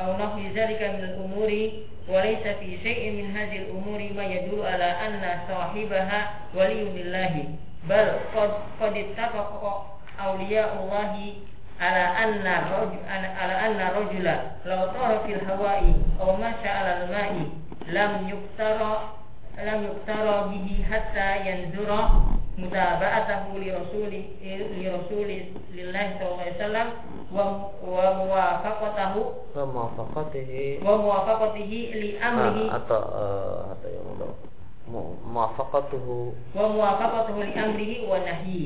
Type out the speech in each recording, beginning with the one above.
أو نحو ذلك من الأمور وليس في شيء من هذه الأمور ما يدل على أن صاحبها ولي لله بل قد قد اتفق أولياء الله على أن الرجل على أن الرجل لو طار في الهواء أو مشى على الماء لم يقتر لم يقتر به حتى ينذر متابعته لرسول لرسول الله صلى الله عليه وسلم wa muwafaqatahu. Wa muwafaqatihi. Wa muwafaqatihi li amrihi. Ah, atau eh, atau yang muwafaqatuhu. Wa muwafaqatuhu li amrihi wa nahyi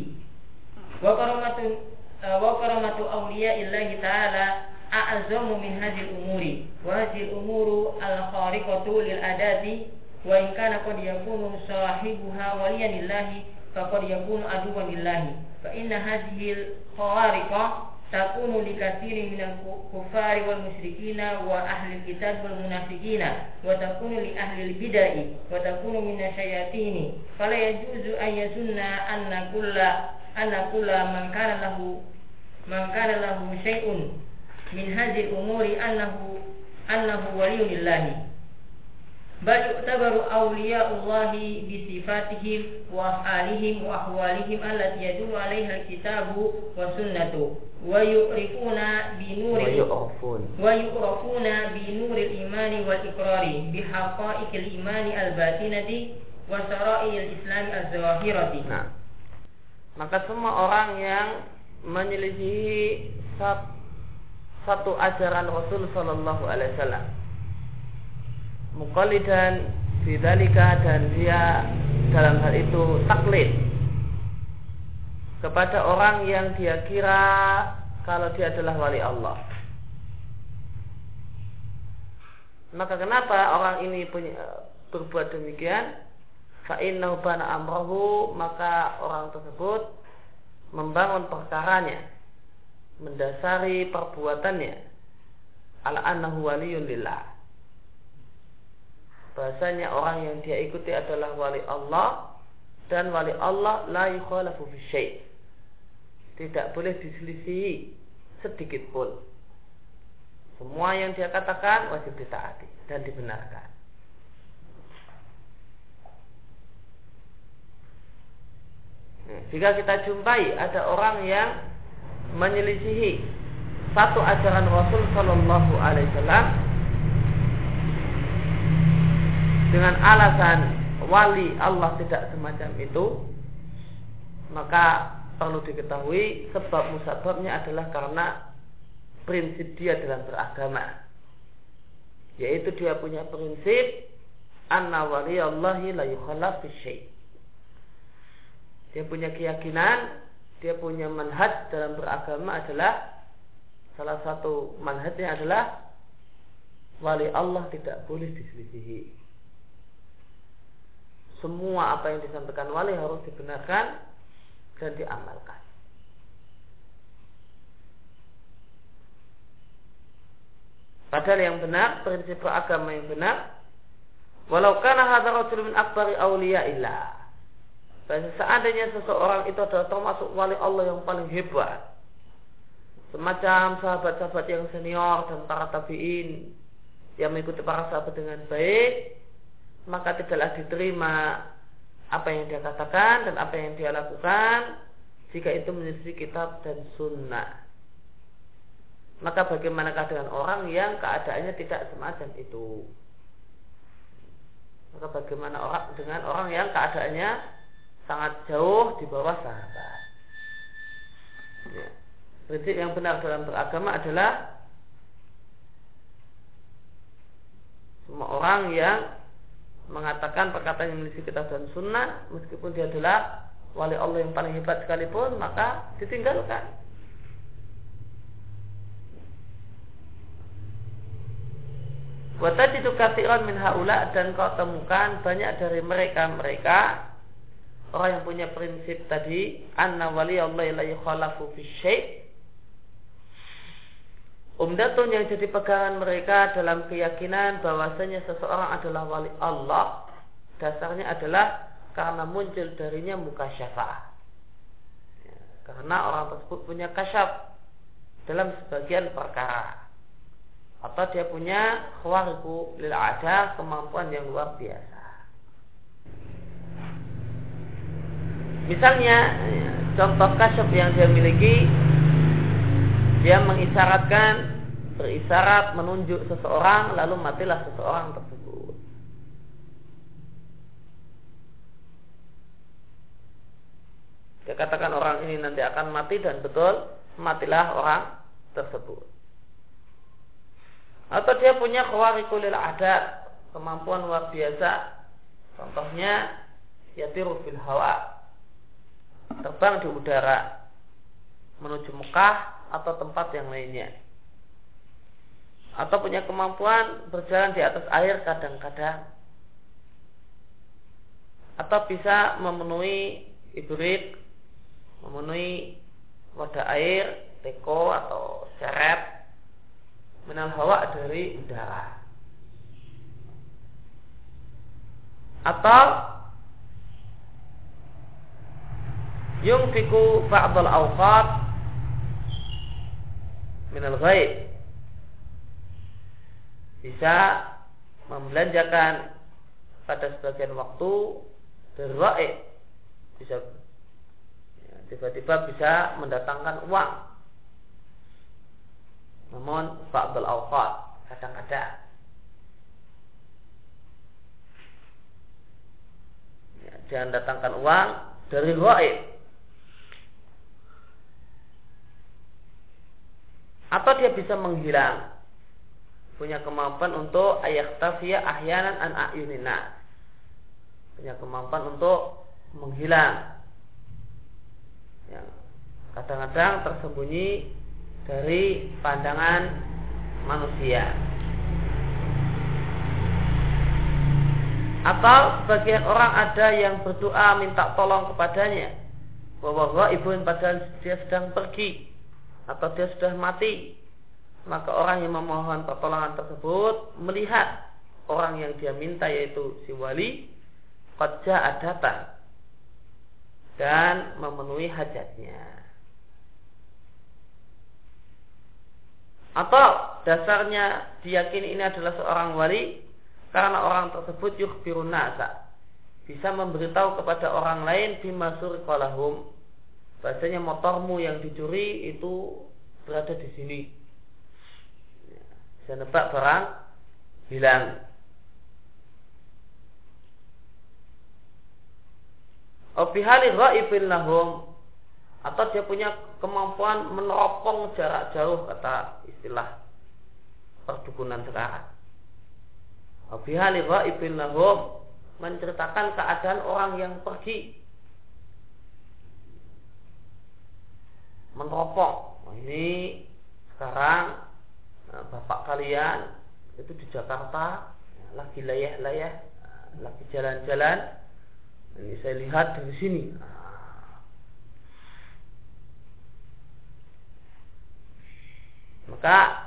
wa karamatu eh, wa karamatu awliya illahi ta'ala a'azzamu min hadhihi umuri. Wa hadhihi umuru al-khariqatu lil adati. Wa in kana qad yakunu sahibuha waliyan lillahi faqad yakunu aduwan lillahi fa inna hadhihi al-khariqah takunu li katsiri min al-kuffari wal musyrikin wa ahli kitab wal munafiqin wa takunu li ahli al-bid'ah wa takunu min asyayatin fala yajuzu an yazunna anna kulla anna kulla man kana lahu man kana lahu syai'un min hadhihi al-umuri annahu annahu waliyyullah bal yu'tabaru awliya'ullahi bi sifatihim wa af'alihim wa ahwalihim allati yadullu 'alaiha al-kitabu wa sunnatu. Wa yu'rifuna bi wa yu'rafuna bi nuri al-imani wal iqrari bi haqa'iqil imani al-batinati wa sara'il islam az-zawahirati nah. Maka semua orang yang menyelisihi satu ajaran Rasul sallallahu alaihi wasallam muqallidan bidzalika dan dia dalam hal itu taklid kepada orang yang dia kira kalau dia adalah wali Allah. Maka kenapa orang ini punya, berbuat demikian? Fa'innahu bana amrahu maka orang tersebut membangun perkaranya mendasari perbuatannya ala annahu waliyun bahasanya orang yang dia ikuti adalah wali Allah dan wali Allah la yukhalafu fi tidak boleh diselisihi sedikit pun. Semua yang dia katakan wajib ditaati dan dibenarkan. Nah, jika kita jumpai ada orang yang menyelisihi satu ajaran Rasul Shallallahu Alaihi Wasallam dengan alasan wali Allah tidak semacam itu maka perlu diketahui sebab musababnya adalah karena prinsip dia dalam beragama. Yaitu dia punya prinsip anna wali Allahi la yukhalaf dia punya keyakinan dia punya manhaj dalam beragama adalah salah satu manhajnya adalah wali Allah tidak boleh diselisihi semua apa yang disampaikan wali harus dibenarkan dan diamalkan. Padahal yang benar, prinsip agama yang benar, walau kana hadza rajul min akbari illah. Dan seandainya seseorang itu adalah termasuk wali Allah yang paling hebat, semacam sahabat-sahabat yang senior dan para tabiin yang mengikuti para sahabat dengan baik, maka tidaklah diterima apa yang dia katakan dan apa yang dia lakukan jika itu menyelisih kitab dan sunnah. Maka bagaimanakah dengan orang yang keadaannya tidak semacam itu? Maka bagaimana orang dengan orang yang keadaannya sangat jauh di bawah sahabat? Ya. Prinsip yang benar dalam beragama adalah semua orang yang mengatakan perkataan yang memiliki kitab dan sunnah meskipun dia adalah wali Allah yang paling hebat sekalipun maka ditinggalkan. Itu kathiran min haula dan kau temukan banyak dari mereka-mereka orang yang punya prinsip tadi anna wali Allah la yukhalafu fi syai' Umdatun yang jadi pegangan mereka dalam keyakinan bahwasanya seseorang adalah wali Allah dasarnya adalah karena muncul darinya muka syafa'ah. Ya, karena orang tersebut punya kasyaf dalam sebagian perkara. atau dia punya khawariku lil ada kemampuan yang luar biasa. Misalnya contoh kasyaf yang dia miliki dia mengisyaratkan berisyarat menunjuk seseorang lalu matilah seseorang tersebut. Dia katakan orang ini nanti akan mati dan betul matilah orang tersebut atau dia punya khawarikul ada kemampuan luar biasa contohnya yatiru fil hawa terbang di udara menuju Mekah atau tempat yang lainnya. Atau punya kemampuan berjalan di atas air kadang-kadang. Atau bisa memenuhi ibrit memenuhi wadah air teko atau seret minal hawa dari udara. Atau yung fiku ba'dal awqat minal ghaib. Bisa membelanjakan pada sebagian waktu dari bisa ya, tiba-tiba bisa mendatangkan uang. Namun ba'dul awqat kadang-kadang. Ya, jangan datangkan uang dari gaib atau dia bisa menghilang. Punya kemampuan untuk ayat tafiyah ahyanan an ayunina. Punya kemampuan untuk menghilang. Ya, kadang-kadang tersembunyi dari pandangan manusia. Atau sebagian orang ada yang berdoa minta tolong kepadanya. Bahwa ibu padahal dia sedang pergi atau dia sudah mati maka orang yang memohon pertolongan tersebut melihat orang yang dia minta yaitu si wali qad datang dan memenuhi hajatnya. Atau dasarnya diyakini ini adalah seorang wali karena orang tersebut yukhbirun bisa memberitahu kepada orang lain bimasur kolahum bahasanya motormu yang dicuri itu berada di sini. Saya nebak barang hilang. Obihali ra'ibin lahum atau dia punya kemampuan meneropong jarak jauh kata istilah perdukunan sekarang. Abihali ibn lahum menceritakan keadaan orang yang pergi meneropong. Nah, ini sekarang nah, bapak kalian itu di Jakarta lagi layah-layah, lagi jalan-jalan. Ini saya lihat dari sini. maka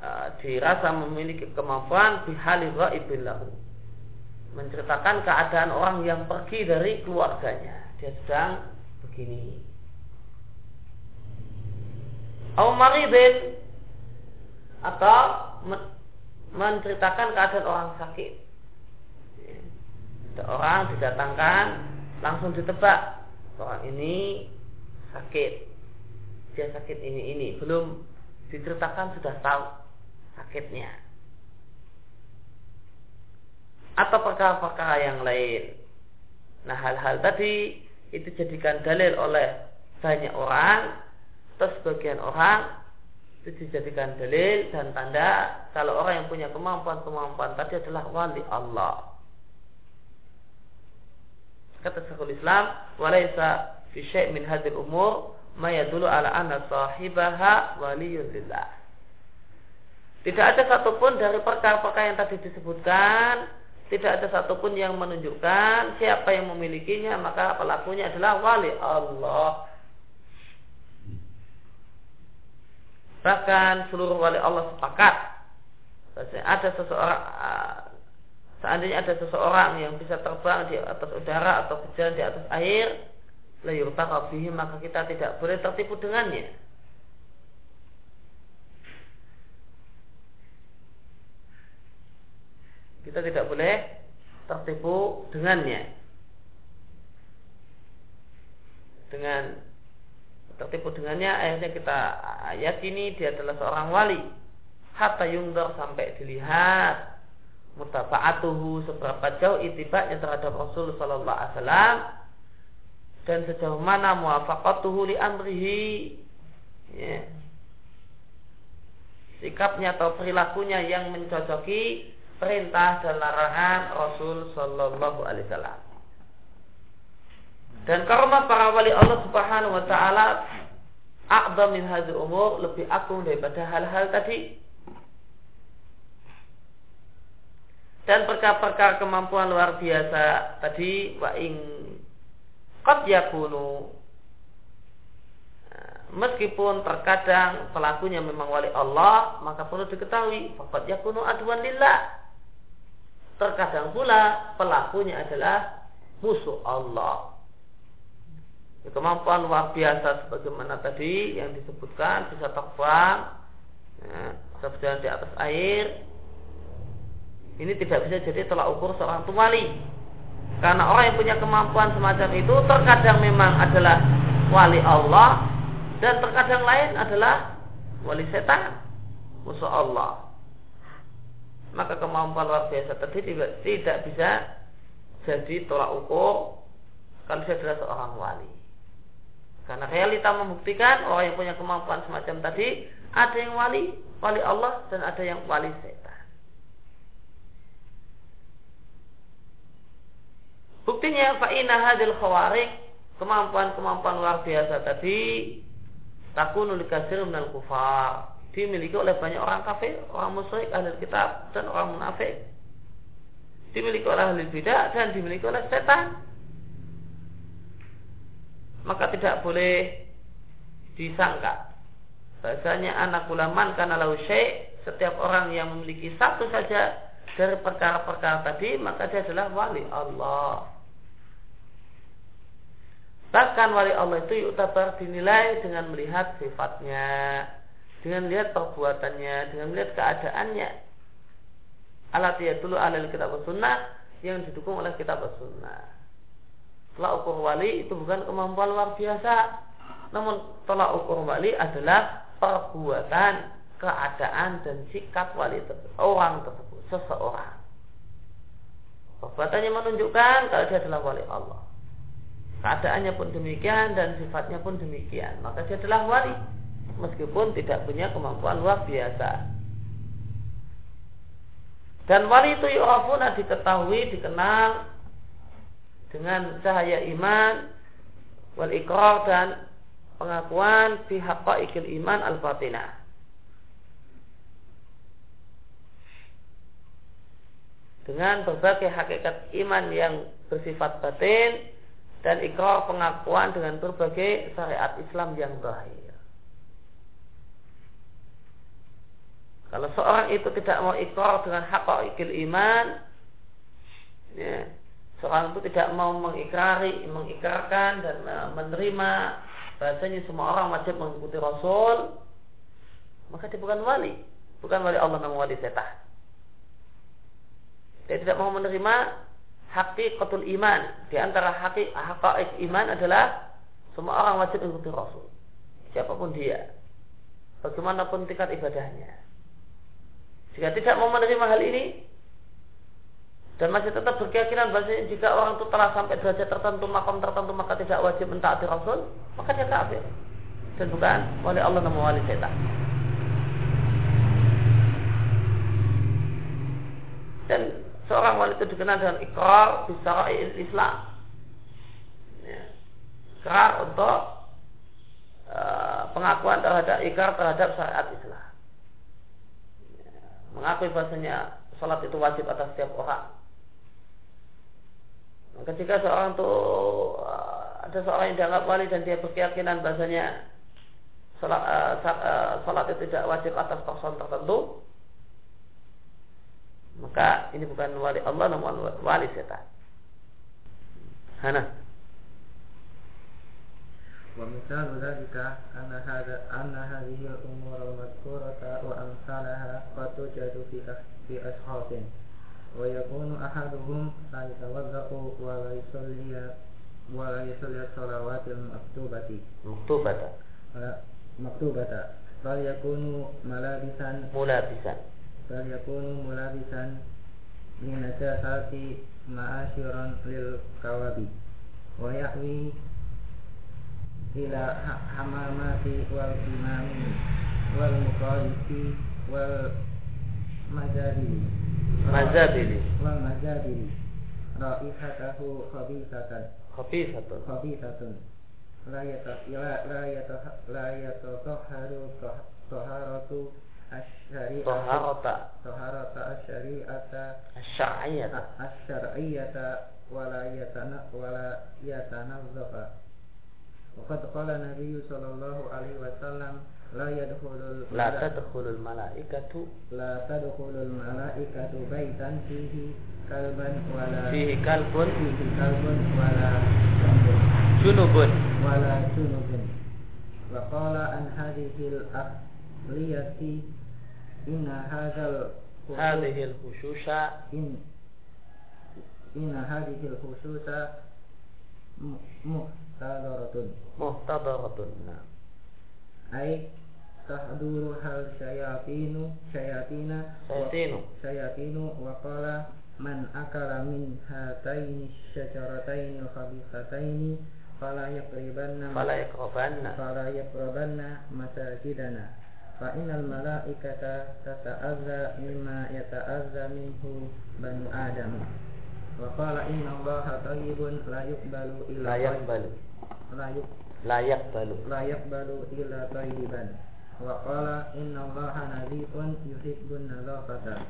e, dirasa memiliki kemampuan bihali ghaibin lahu menceritakan keadaan orang yang pergi dari keluarganya dia sedang begini au maridin. Atau menceritakan keadaan orang sakit. Ada orang didatangkan langsung ditebak. Orang ini sakit. Dia sakit ini ini. Belum diceritakan sudah tahu sakitnya. Atau perkara-perkara yang lain. Nah hal-hal tadi itu jadikan dalil oleh banyak orang atau sebagian orang itu dijadikan dalil dan tanda kalau orang yang punya kemampuan-kemampuan tadi adalah wali Allah. Kata Syekhul Islam, "Walaisa fi syai' min hadhil umur maya dulu ala anna sahibaha waliyun. Tidak ada satupun dari perkara-perkara yang tadi disebutkan tidak ada satupun yang menunjukkan siapa yang memilikinya maka pelakunya adalah wali Allah. Bahkan seluruh wali Allah sepakat ada seseorang seandainya ada seseorang yang bisa terbang di atas udara atau berjalan di atas air la yurtaqa maka kita tidak boleh tertipu dengannya. kita tidak boleh tertipu dengannya. Dengan tertipu dengannya akhirnya kita yakini dia adalah seorang wali hatta yungdar sampai dilihat mutaba'atuhu seberapa jauh itibaknya terhadap Rasul sallallahu alaihi wasallam dan sejauh mana muwafaqatuhu li amrihi ya. sikapnya atau perilakunya yang mencocoki perintah dan larangan Rasul sallallahu alaihi wasallam dan karena para wali Allah Subhanahu wa taala a'dham min hadzal umur lebih agung daripada hal-hal tadi. Dan perkara-perkara kemampuan luar biasa tadi wa ing qad yakunu meskipun terkadang pelakunya memang wali Allah maka perlu diketahui faqad yakunu adwan lillah. Terkadang pula pelakunya adalah musuh Allah kemampuan luar biasa sebagaimana tadi yang disebutkan bisa terbang ya, bisa berjalan di atas air ini tidak bisa jadi tolak ukur seorang wali. Karena orang yang punya kemampuan semacam itu terkadang memang adalah wali Allah dan terkadang lain adalah wali setan, musuh Allah. Maka kemampuan luar biasa tadi tidak, tidak bisa jadi tolak ukur kalau dia adalah seorang wali. Karena realita membuktikan orang yang punya kemampuan semacam tadi ada yang wali, wali Allah dan ada yang wali setan. Buktinya fa'ina hadil khawarik kemampuan-kemampuan luar biasa tadi takunu likasir minal kufar dimiliki oleh banyak orang kafir, orang musyrik, ahli kitab dan orang munafik. Dimiliki oleh ahli bidah dan dimiliki oleh setan. Maka tidak boleh disangka bahasanya anak ulaman karena lau setiap orang yang memiliki satu saja dari perkara-perkara tadi maka dia adalah wali Allah. Bahkan wali Allah itu yuktabar dinilai dengan melihat sifatnya, dengan melihat perbuatannya, dengan melihat keadaannya. Alat dulu alal kitab sunnah yang didukung oleh kitab sunnah. Tolak ukur wali itu bukan kemampuan luar biasa, namun tolak ukur wali adalah perbuatan, keadaan dan sikap wali tersebut, orang tersebut, seseorang. Perbuatannya menunjukkan kalau dia adalah wali Allah. Keadaannya pun demikian dan sifatnya pun demikian. Maka dia adalah wali meskipun tidak punya kemampuan luar biasa. Dan wali itu yu'rafuna diketahui dikenal dengan cahaya iman wal ikrar dan pengakuan pihak ikil iman al batinah dengan berbagai hakikat iman yang bersifat batin dan ikrar pengakuan dengan berbagai syariat Islam yang zahir. Kalau seorang itu tidak mau ikrar dengan ikil iman, ya, seorang itu tidak mau mengikrari, mengikrarkan dan menerima bahasanya semua orang wajib mengikuti Rasul, maka dia bukan wali, bukan wali Allah namun wali setan. Dia tidak mau menerima hakikatul iman. Di antara hakik hakaik iman adalah semua orang wajib mengikuti Rasul. Siapa pun dia. Bagaimanapun tingkat ibadahnya. Jika tidak mau menerima hal ini dan masih tetap berkeyakinan bahwa jika orang itu telah sampai derajat tertentu, makam tertentu maka tidak wajib mentaati Rasul, maka dia kafir. Dan bukan oleh Allah namun wali setan. Dan seorang wanita dikenal dengan ikrar bisa Islam. Ya. Ikrar untuk uh, pengakuan terhadap ikrar terhadap syariat Islam. Ya. Mengakui bahasanya salat itu wajib atas setiap orang. Maka jika seorang itu uh, ada seorang yang dianggap wali dan dia berkeyakinan bahasanya salat, uh, salat itu tidak wajib atas person tertentu, maka ini bukan wali Allah namun wali setan. Hana. ومثال ذلك أن هذا أن هذه الأمور المذكورة وأمثالها قد توجد في في أشخاص ويكون أحدهم لا يتوضأ ولا يصلي ولا يصلي الصلوات المكتوبة. مكتوبة. مكتوبة. بل يكون ملابسا. ملابسا. بل يكون ملابسا لنجاسات معاشرا للكوابي. ويحوي إلى حمامات والإمام والمخالف والمجابل Mazabili. Wal mazabili. Raihatahu khabithatan. Khabithatun. Khabithatun. La yata la yata la yata taharu taharatu asyari'ata. Taharata. Taharata asyari'ata. Asyariyata. Asyariyata wala yatana wala yatanazzafa. Waqad qala Nabi sallallahu alaihi wasallam لا يدخل لا تدخل الملائكة لا تدخل الملائكة بيتا فيه كلبا ولا فيه كلب. فيه كلب ولا كلب جنب. ولا جنب. وقال عن هذه الأقلية إن هذا هذه الخشوش إن إن هذه الخصوص م- محتضرة محتضرة نعم. ay tahduru hal syayatinu syayatina syayatinu. syayatinu wa qala man akala min hataini syajarataini khabithataini fala yaqribanna fala yaqrabanna. Fala yaqrabanna masajidana. Fa innal malaikata tata'azza mimma yata'azza minhu banu adam. Wa qala inna allaha tayyibun la yuqbalu illa la yuqbalu. La yuqbalu layak balu layak balu illa tayyiban. Wa qala inna allaha nazifun yuhibbun nadhafata.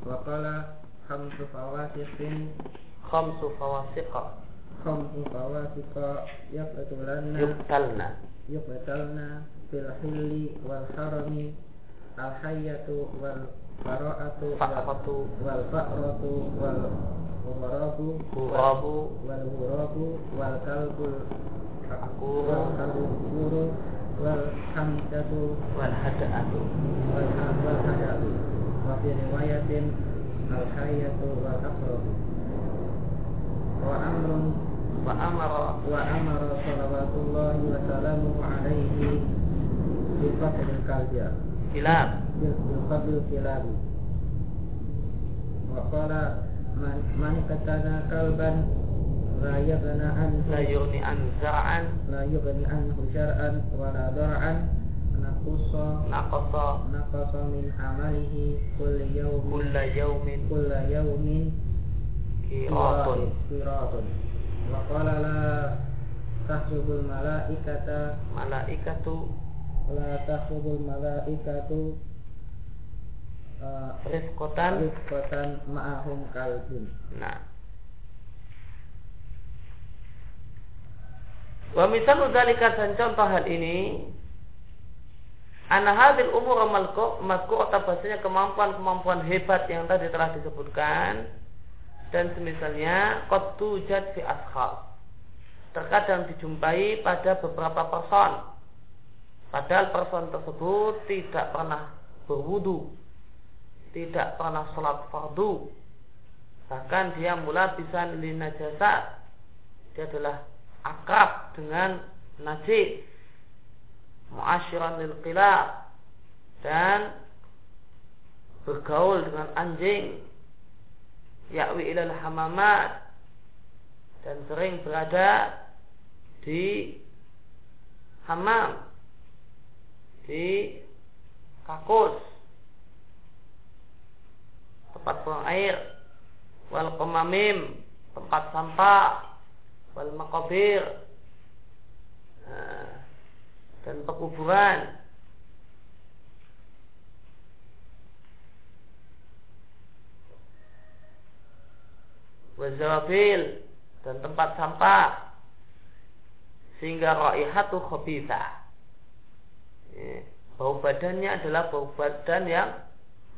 Wa qala khamsu fawasiqin. Khamsu fawasiqa. Khamsu fawasiqa yaqtulanna yuqtalna. Yuqtalna fil hilli wal harami. Al hayyatu wal fara'atu. Fa'atu wal fa'ratu wal umaratu hurabu wal hurabu wal kalbul والكلب والحمزة والهدأة والحدث وفي رواية الحية والأقرب وأمر وأمر وأمر صلوات الله وسلامه عليه بقتل الكلب كلاب بقتل الكلاب وقال من من قتل كلبا لا يغنى عنه لا يغني عن زرعا لا يغني عنه شرعا ولا ضرعا نقص نقص نقص من عمله كل يوم كل يوم كل يوم قيراط قيراط وقال لا تحسب الملائكة ملائكة لا تحسب الملائكة آه، رفقة رفقة معهم كلب Nah. Wa misalu dzalika dan contoh hal ini Ana hadil umur atau bahasanya kemampuan-kemampuan hebat yang tadi telah disebutkan dan semisalnya qad tujad fi ashab terkadang dijumpai pada beberapa person. Padahal person tersebut tidak pernah berwudu tidak pernah sholat fardu. Bahkan dia mula bisa linajasa dia adalah akrab dengan najis muasyiran lil qilab dan bergaul dengan anjing yakwi ilal hamamat dan sering berada di hamam di kakus tempat buang air wal tempat sampah wal makabir nah, dan pekuburan. Wazawabil dan tempat sampah. Sehingga raihatu khabitha. Bau badannya adalah bau badan yang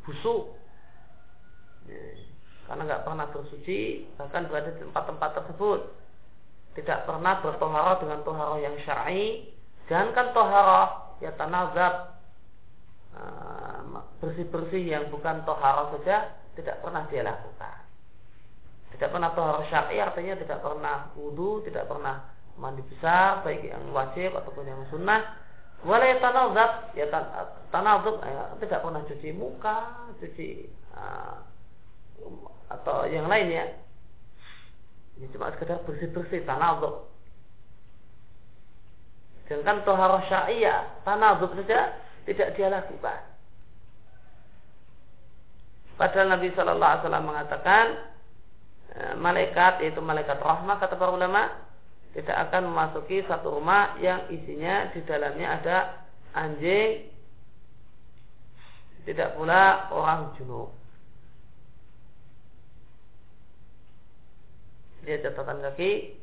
busuk. Karena nggak pernah bersuci bahkan berada di tempat-tempat tersebut tidak pernah bertohara dengan tohara yang syar'i jangankan tohara ya tanazab bersih-bersih yang bukan tohara saja tidak pernah dia lakukan. Tidak pernah tohar syar'i artinya tidak pernah wudhu, tidak pernah mandi besar, baik yang wajib ataupun yang sunnah. Walai tanazat, ya tanazat, ya, tidak pernah cuci muka, cuci uh, atau yang lainnya. Ini cuma sekedar bersih-bersih tanazat. Sedangkan tohar syariah, tanazat saja tidak dia lakukan. Padahal Nabi Shallallahu Alaihi Wasallam mengatakan eh, malaikat yaitu malaikat rahmah kata para ulama tidak akan memasuki satu rumah yang isinya di dalamnya ada anjing tidak pula orang junub. Dia catatan kaki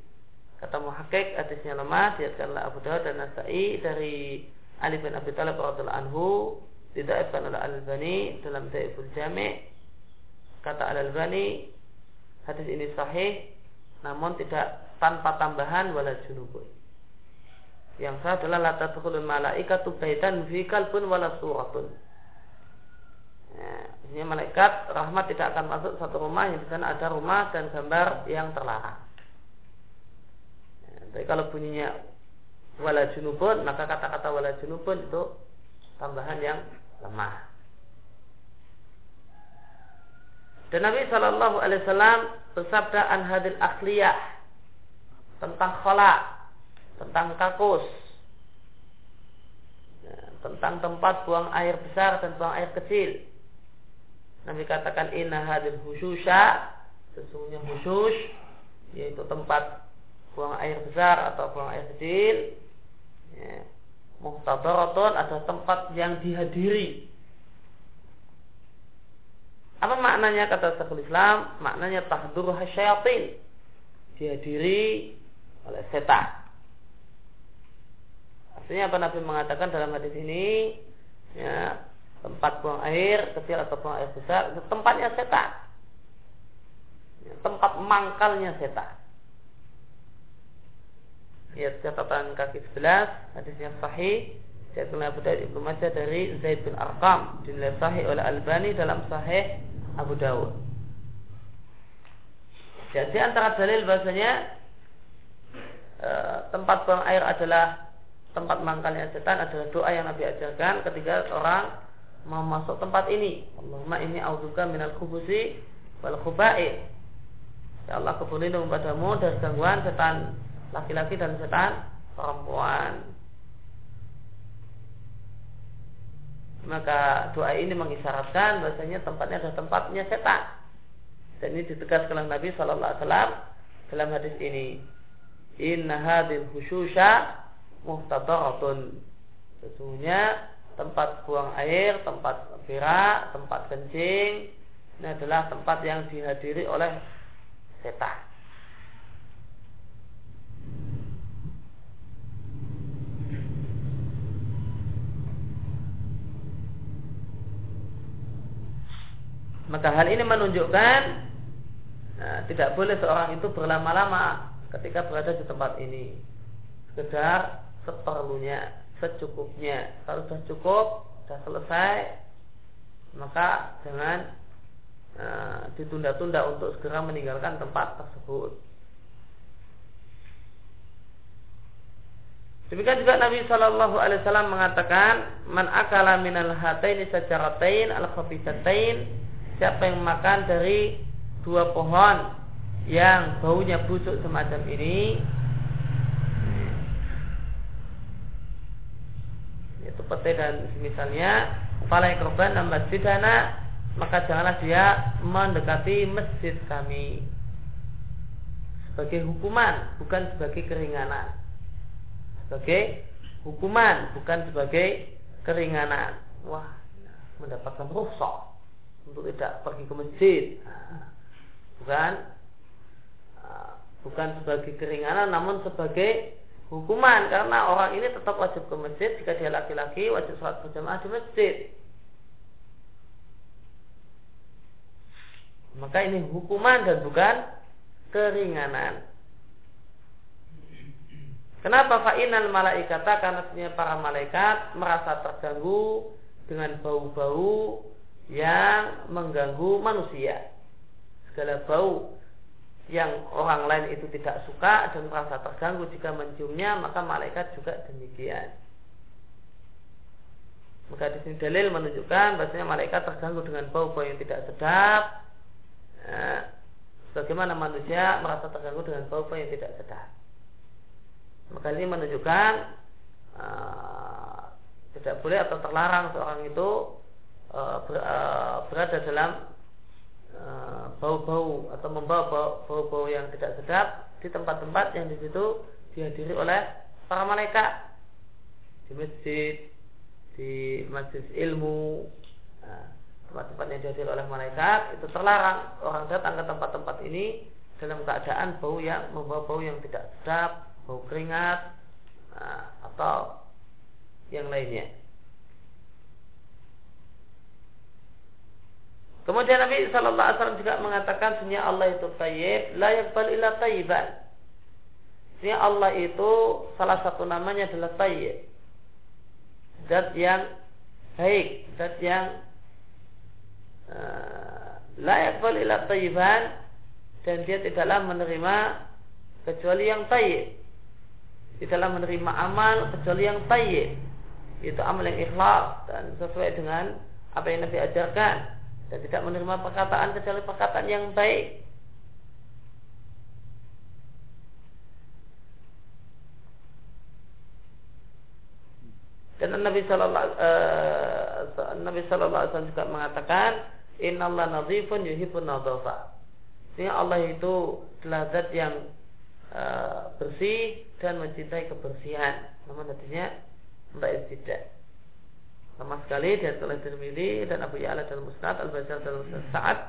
kata muhakkik hadisnya lemah diatkanlah Abu Dawud dan Nasai dari Ali bin Abi Thalib radhiyallahu anhu tidak oleh Al-Albani dalam Daiful Jami' kata Al-Albani hadis ini sahih namun tidak tanpa tambahan wala junubun. Yang sah adalah la tadkhulul malaikatu baitan fi kalbun wala suratun ya, ini malaikat rahmat tidak akan masuk satu rumah yang di sana ada rumah dan gambar yang terlarang ya, tapi kalau bunyinya wala junubun maka kata-kata wala junubun itu tambahan yang lemah. Dan Nabi Shallallahu Alaihi Wasallam bersabda an hadil akhliyah tentang khala, tentang kakus, ya, tentang tempat buang air besar dan buang air kecil. Nabi katakan inna hadil hususha sesungguhnya khusus yaitu tempat buang air besar atau buang air kecil ya, muhtadaratun ada tempat yang dihadiri. Apa maknanya kata Syekhul Islam? Maknanya tahdur hasyayatin. Dihadiri oleh setan. Artinya apa Nabi mengatakan dalam hadis ini? Ya, tempat buang air kecil atau buang air besar itu tempatnya setan. Ya, tempat mangkalnya setan ya catatan kaki 11 hadisnya sahih Syekh Abu Dawud Ibnu Majah dari Zaid bin Arqam dinilai sahih oleh Albani dalam sahih Abu Dawud. Jadi antara dalil bahasanya e, tempat buang air adalah tempat mangkalnya setan adalah doa yang Nabi ajarkan ketika orang mau masuk tempat ini. Allahumma ini auzuka minal khubusi wal khuba'i. Ya Allah aku berlindung padamu dari gangguan setan laki-laki dan setan perempuan. Maka doa ini mengisyaratkan bahasanya tempatnya adalah tempatnya setan. Dan ini ditegaskan oleh Nabi Shallallahu Alaihi Wasallam dalam hadis ini. Inna hadil khususha muhtadaratun. Sesungguhnya tempat buang air, tempat berak, tempat kencing ini adalah tempat yang dihadiri oleh setan. Maka hal ini menunjukkan nah, tidak boleh seorang itu berlama-lama ketika berada di tempat ini. Sekedar seperlunya, secukupnya. Kalau sudah cukup, sudah selesai, maka jangan uh, ditunda-tunda untuk segera meninggalkan tempat tersebut. Demikian juga Nabi Shallallahu Alaihi Wasallam mengatakan, "Man akala minal hataini sajaratain al khabisatain siapa yang makan dari dua pohon yang baunya busuk semacam ini pete dan misalnya falai korban dan masjidana maka janganlah dia mendekati masjid kami. Sebagai hukuman bukan sebagai keringanan. Sebagai hukuman bukan sebagai keringanan. Wah mendapatkan rukhsah untuk tidak pergi ke masjid. Bukan bukan sebagai keringanan namun sebagai hukuman karena orang ini tetap wajib ke masjid jika dia laki-laki wajib sholat berjamaah di masjid maka ini hukuman dan bukan keringanan Kenapa fa'inal malaikata? Karena para malaikat merasa terganggu dengan bau-bau yang mengganggu manusia. Segala bau yang orang lain itu tidak suka dan merasa terganggu jika menciumnya, maka malaikat juga demikian. Maka di sini dalil menunjukkan bahasanya malaikat terganggu dengan bau-bau yang tidak sedap. Ya, bagaimana manusia merasa terganggu dengan bau-bau yang tidak sedap. Maka ini menunjukkan uh, tidak boleh atau terlarang seorang itu uh, ber, uh, berada dalam bau-bau atau membawa bau-bau yang tidak sedap di tempat-tempat yang di situ dihadiri oleh para malaikat di masjid, di masjid ilmu, nah, tempat-tempat yang dihadiri oleh malaikat itu terlarang orang datang ke tempat-tempat ini dalam keadaan bau yang membawa bau yang tidak sedap, bau keringat nah, atau yang lainnya. Kemudian Nabi Shallallahu Alaihi Wasallam juga mengatakan sebenarnya Allah itu tayyib, layak ila tayyiban. Sebenarnya Allah itu salah satu namanya adalah tayyib. Zat yang baik, zat yang uh, layak ila tayyiban dan dia tidaklah menerima kecuali yang tayyib. Tidaklah menerima amal kecuali yang tayyib. Itu amal yang ikhlas dan sesuai dengan apa yang Nabi ajarkan dan tidak menerima perkataan kecuali perkataan yang baik. Dan Nabi Sallallahu uh, Nabi Sallallahu Alaihi Wasallam juga mengatakan, Inna Allah nazifun yuhibun nadhafa. Sehingga Allah itu adalah zat yang uh, bersih dan mencintai kebersihan. Namun nantinya tidak tidak sama sekali dia telah Tirmidzi dan Abu Ya'la dalam Musnad Al-Bazar dalam Musnad Sa'ad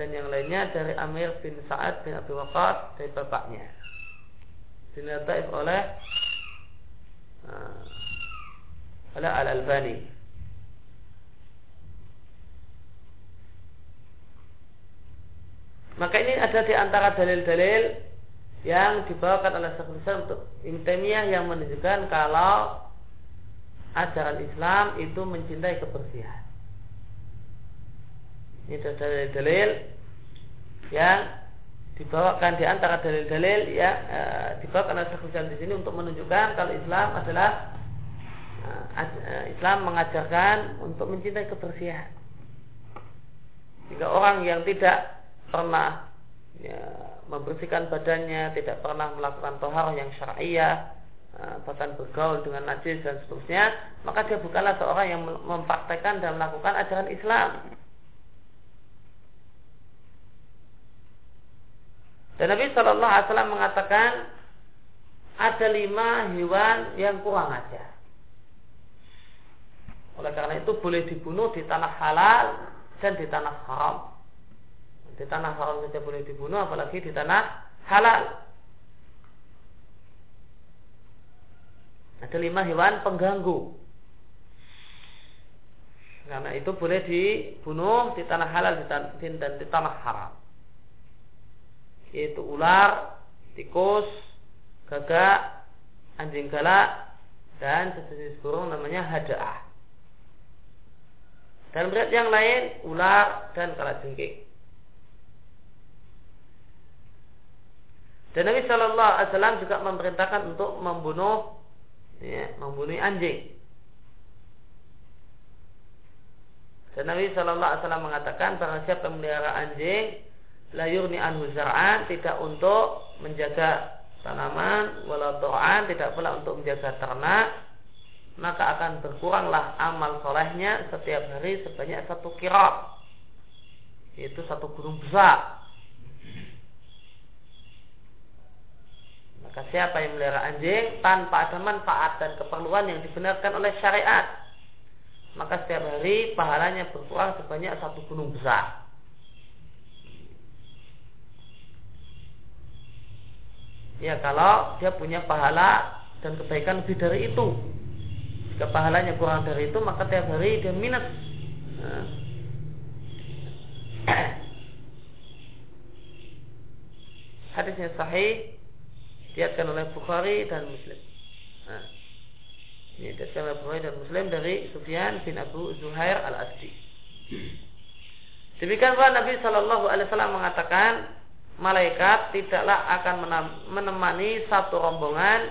dan yang lainnya dari Amir bin Sa'ad bin Abi Waqqas dari bapaknya. Dinataif oleh uh, oleh Al-Albani. Maka ini ada di antara dalil-dalil yang dibawakan oleh Syekhul untuk Imtemiyah yang menunjukkan kalau ajaran Islam itu mencintai kebersihan. Ini adalah dalil yang dibawakan di antara dalil-dalil yang e, dibawakan oleh Syekh di sini untuk menunjukkan kalau Islam adalah e, Islam mengajarkan untuk mencintai kebersihan. Jika orang yang tidak pernah ya, membersihkan badannya, tidak pernah melakukan tohar yang syariah, bahkan bergaul dengan najis dan seterusnya, maka dia bukanlah seorang yang mempraktekkan dan melakukan ajaran Islam. Dan Nabi Shallallahu Alaihi Wasallam mengatakan ada lima hewan yang kurang ajar. Oleh karena itu boleh dibunuh di tanah halal dan di tanah haram. Di tanah haram saja boleh dibunuh, apalagi di tanah halal. Ada lima hewan pengganggu. Karena itu boleh dibunuh di tanah halal dan di tanah haram. Yaitu ular, tikus, gagak, anjing galak, dan sejenis burung namanya hada'ah. Dan berat yang lain, ular dan kalajengking. Dan Nabi Shallallahu Alaihi Wasallam juga memerintahkan untuk membunuh ya, membunuh anjing. Dan Nabi Shallallahu Alaihi Wasallam mengatakan barang siapa memelihara anjing, layurni anhu zar'an tidak untuk menjaga tanaman, walau to'an tidak pula untuk menjaga ternak, maka akan berkuranglah amal solehnya setiap hari sebanyak satu kirab, yaitu satu gunung besar. Maka siapa yang melihara anjing tanpa ada manfaat dan keperluan yang dibenarkan oleh syariat, maka setiap hari pahalanya berkurang sebanyak satu gunung besar. Ya kalau dia punya pahala dan kebaikan lebih dari itu. Jika pahalanya kurang dari itu, maka tiap hari dia minus. Nah. Hadisnya sahih diatkan oleh Bukhari dan Muslim. Nah, ini oleh Bukhari dan Muslim dari Sufyan bin Abu Zuhair al Asdi. Demikian pula Nabi Shallallahu Alaihi Wasallam mengatakan malaikat tidaklah akan menemani satu rombongan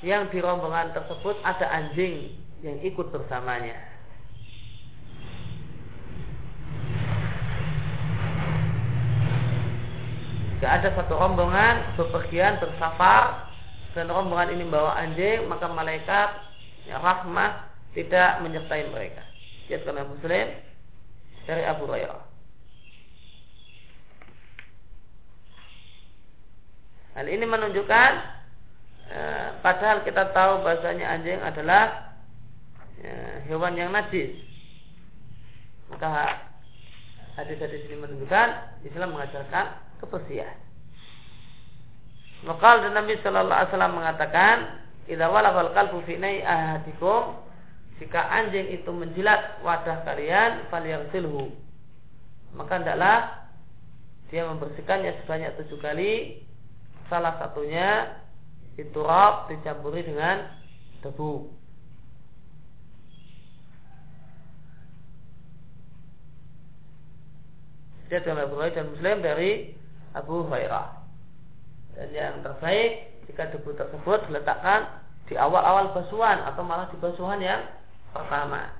yang di rombongan tersebut ada anjing yang ikut bersamanya. Jika ada satu rombongan bepergian bersafar dan rombongan ini membawa anjing, maka malaikat ya, rahmah tidak menyertai mereka. karena Muslim dari Abu Hurairah. Hal ini menunjukkan eh, padahal kita tahu bahasanya anjing adalah ya, hewan yang najis. Maka hadis-hadis ini menunjukkan Islam mengajarkan kebersihan. Maka dan Nabi Shallallahu Alaihi Wasallam mengatakan, "Idza walafal kalbu fi ahadikum jika anjing itu menjilat wadah kalian, silhu Maka hendaklah dia membersihkannya sebanyak tujuh kali. Salah satunya itu rob dicampuri dengan debu. Dia adalah Bukhari dan Muslim dari Abu Hurairah. Dan yang terbaik jika debu tersebut diletakkan di awal-awal basuhan atau malah di basuhan yang pertama.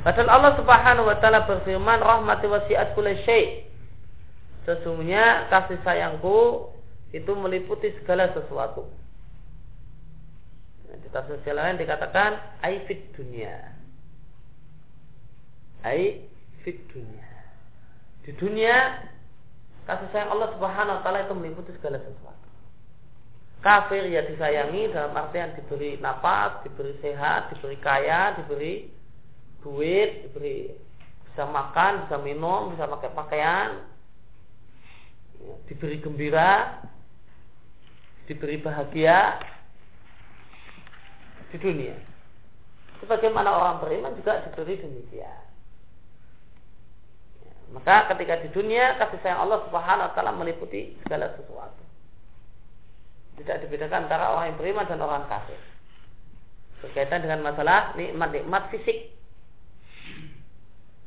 Padahal Allah Subhanahu wa taala berfirman, "Rahmati wasi'at kulli syai'." Sesungguhnya kasih sayangku itu meliputi segala sesuatu. Di tafsir lain dikatakan aifid dunia. Ai fit dunia. Di dunia kasih sayang Allah Subhanahu wa taala itu meliputi segala sesuatu. Kafir ya disayangi dalam artian diberi nafas, diberi sehat, diberi kaya, diberi duit, diberi bisa makan, bisa minum, bisa pakai pakaian, diberi gembira, diberi bahagia di dunia. Sebagaimana orang beriman juga diberi demikian. Maka ketika di dunia kasih sayang Allah Subhanahu wa taala meliputi segala sesuatu. Tidak dibedakan antara orang yang beriman dan orang kafir. Berkaitan dengan masalah nikmat-nikmat fisik.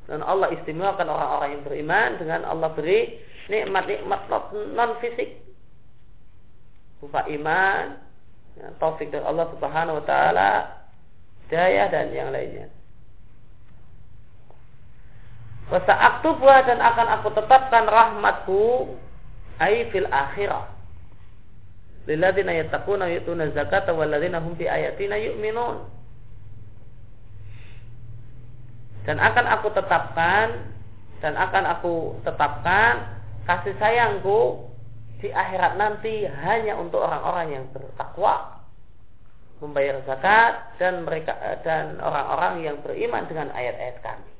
Dan Allah istimewakan orang-orang yang beriman dengan Allah beri nikmat-nikmat non fisik. Berupa iman, ya, taufik dari Allah Subhanahu wa taala, daya dan yang lainnya. Wasa buah dan akan aku tetapkan rahmatku ai fil akhirah lilladzina yattaquna yu'tuna zakata walladzina hum bi ayatina yu'minun dan akan aku tetapkan dan akan aku tetapkan kasih sayangku di akhirat nanti hanya untuk orang-orang yang bertakwa membayar zakat dan mereka dan orang-orang yang beriman dengan ayat-ayat kami.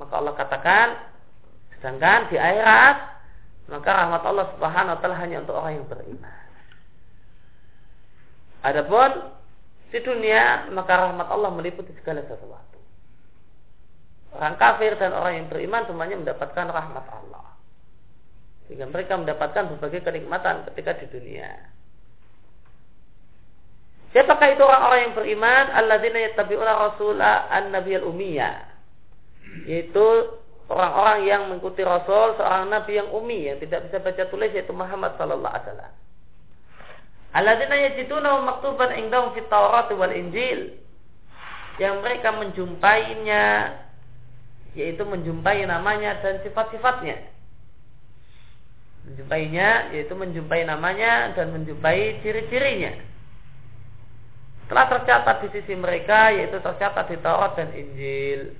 Maka Allah katakan sedangkan di akhirat maka rahmat Allah Subhanahu wa taala hanya untuk orang yang beriman. Adapun di dunia maka rahmat Allah meliputi segala sesuatu. Orang kafir dan orang yang beriman semuanya mendapatkan rahmat Allah. Sehingga mereka mendapatkan berbagai kenikmatan ketika di dunia. Siapakah itu orang-orang yang beriman? Alladzina yattabi'una rasula an-nabiyal ummiyah. Yaitu orang-orang yang mengikuti Rasul seorang Nabi yang umi yang tidak bisa baca tulis yaitu Muhammad Sallallahu Alaihi Wasallam. Alladzina yajiduna maktuban indahum fit Taurat wal Injil yang mereka menjumpainya yaitu menjumpai namanya dan sifat-sifatnya. Menjumpainya yaitu menjumpai namanya dan menjumpai ciri-cirinya. Telah tercatat di sisi mereka yaitu tercatat di Taurat dan Injil.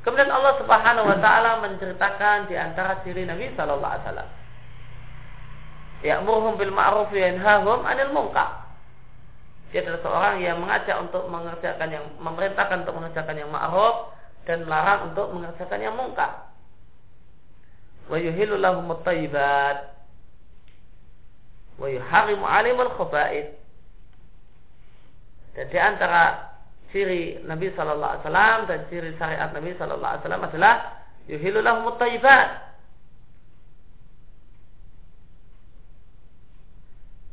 Kemudian Allah Subhanahu wa taala menceritakan di antara ciri Nabi sallallahu alaihi wasallam. Ya'muruhum bil ma'ruf wa yanhahum 'anil munkar. Dia adalah seorang yang mengajak untuk mengerjakan yang memerintahkan untuk mengerjakan yang ma'ruf dan melarang untuk mengerjakan yang munkar. Wa yuhillu lahum at-thayyibat wa yuharrimu 'alaihimul khaba'ith. Dan di antara ciri Nabi Shallallahu Alaihi Wasallam dan ciri syariat Nabi Shallallahu Alaihi Wasallam adalah yuhilulah mutaibat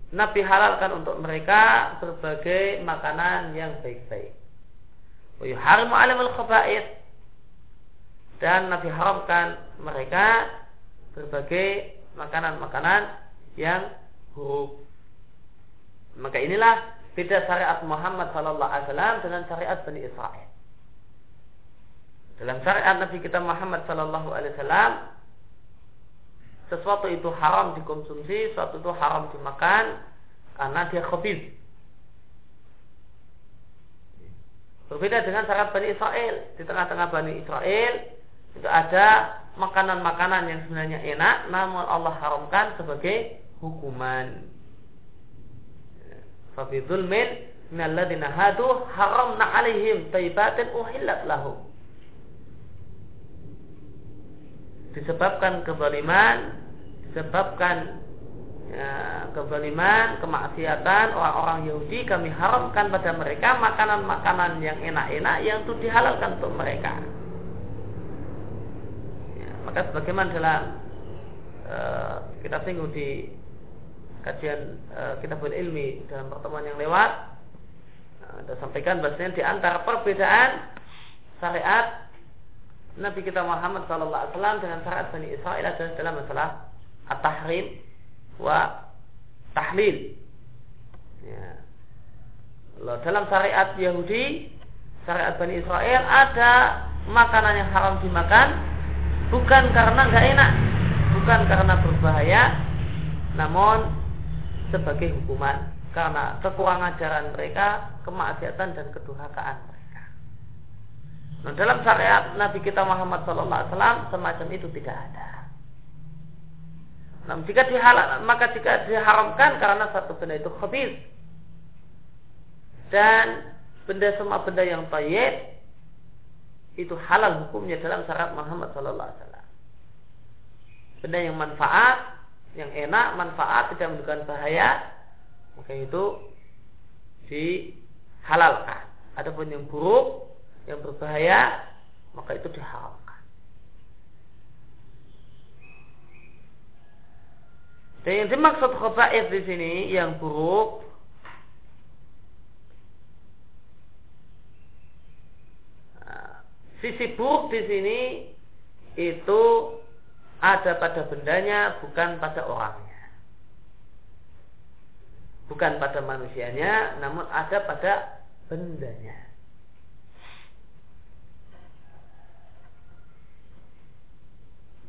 Nabi halalkan untuk mereka berbagai makanan yang baik-baik. Yuharimu alimul khaba'id dan Nabi haramkan mereka berbagai makanan-makanan yang buruk. Maka inilah beda syariat Muhammad Sallallahu Alaihi Wasallam dengan syariat Bani Israel. Dalam syariat Nabi kita Muhammad Sallallahu Alaihi Wasallam, sesuatu itu haram dikonsumsi, sesuatu itu haram dimakan karena dia khabib. Berbeda dengan syariat Bani Israel. Di tengah-tengah Bani Israel itu ada makanan-makanan yang sebenarnya enak, namun Allah haramkan sebagai hukuman. Fabi zulmin minalladina hadu haramna alaihim taibatin uhillat lahum. Disebabkan kezaliman, disebabkan ya, kezaliman, kemaksiatan orang-orang Yahudi kami haramkan pada mereka makanan-makanan yang enak-enak yang itu dihalalkan untuk mereka. Ya, maka sebagaimana dalam uh, kita singgung di kajian uh, kitabul ilmi dalam pertemuan yang lewat uh, sampaikan bahasanya di antara perbedaan syariat Nabi kita Muhammad SAW dengan syariat Bani Israel adalah dalam masalah at-tahrim wa tahlil. Ya. Lalu dalam syariat Yahudi, syariat Bani Israel ada makanan yang haram dimakan bukan karena nggak enak, bukan karena berbahaya, namun sebagai hukuman karena kekurangan ajaran mereka, kemaksiatan dan kedurhakaan mereka. Nah, dalam syariat Nabi kita Muhammad SAW semacam itu tidak ada. Nah, jika dihalal, maka jika diharamkan karena satu benda itu khabis dan benda semua benda yang tayyib itu halal hukumnya dalam syarat Muhammad Sallallahu Alaihi Wasallam. Benda yang manfaat yang enak, manfaat, tidak menimbulkan bahaya, maka itu dihalalkan. Adapun yang buruk, yang berbahaya, maka itu diharamkan. Dan yang dimaksud khaba'ith di sini yang buruk sisi buruk di sini itu ada pada bendanya bukan pada orangnya. Bukan pada manusianya namun ada pada bendanya.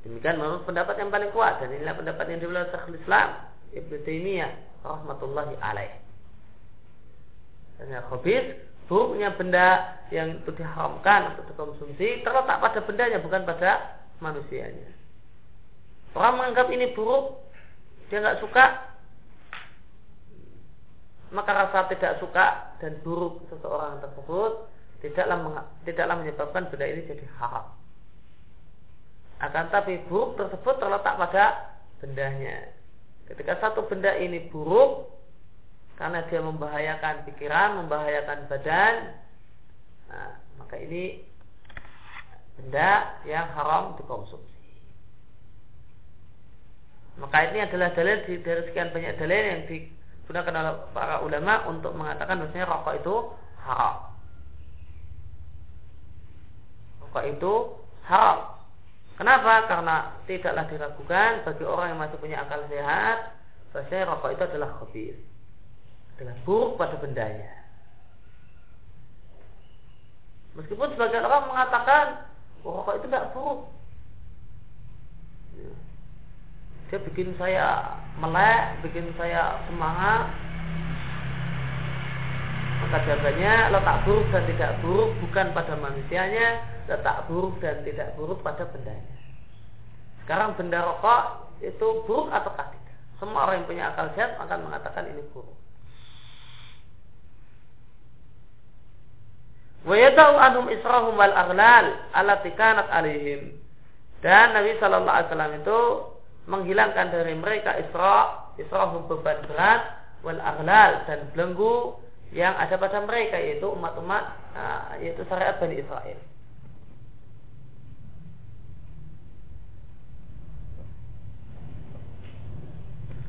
Demikian menurut pendapat yang paling kuat dan inilah pendapat yang dibelah Syekhul Islam Ibnu Taimiyah rahmatullahi alaih. Dan yang khabis buruknya benda yang itu diharamkan untuk dikonsumsi terletak pada bendanya bukan pada manusianya Orang menganggap ini buruk, dia nggak suka, maka rasa tidak suka dan buruk seseorang tersebut tidaklah tidaklah menyebabkan benda ini jadi haram. Akan tapi buruk tersebut terletak pada bendanya. Ketika satu benda ini buruk karena dia membahayakan pikiran, membahayakan badan, nah, maka ini benda yang haram dikonsumsi. Maka ini adalah dalil dari sekian banyak dalil yang digunakan oleh para ulama untuk mengatakan bahwasanya rokok itu haram. Rokok itu haram. Kenapa? Karena tidaklah diragukan bagi orang yang masih punya akal sehat bahwasanya rokok itu adalah khabir. Adalah buruk pada bendanya. Meskipun sebagian orang mengatakan oh, rokok itu tidak buruk, dia bikin saya melek, bikin saya semangat. Maka jawabannya letak buruk dan tidak buruk bukan pada manusianya, letak buruk dan tidak buruk pada bendanya. Sekarang benda rokok itu buruk atau tidak? Semua orang yang punya akal sehat akan mengatakan ini buruk. Wa yadau anhum israhum wal aghlal allati kanat alaihim. Dan Nabi wasallam itu menghilangkan dari mereka isra isra beban berat wal aghlal dan belenggu yang ada pada mereka yaitu umat-umat uh, yaitu syariat Bani Israel.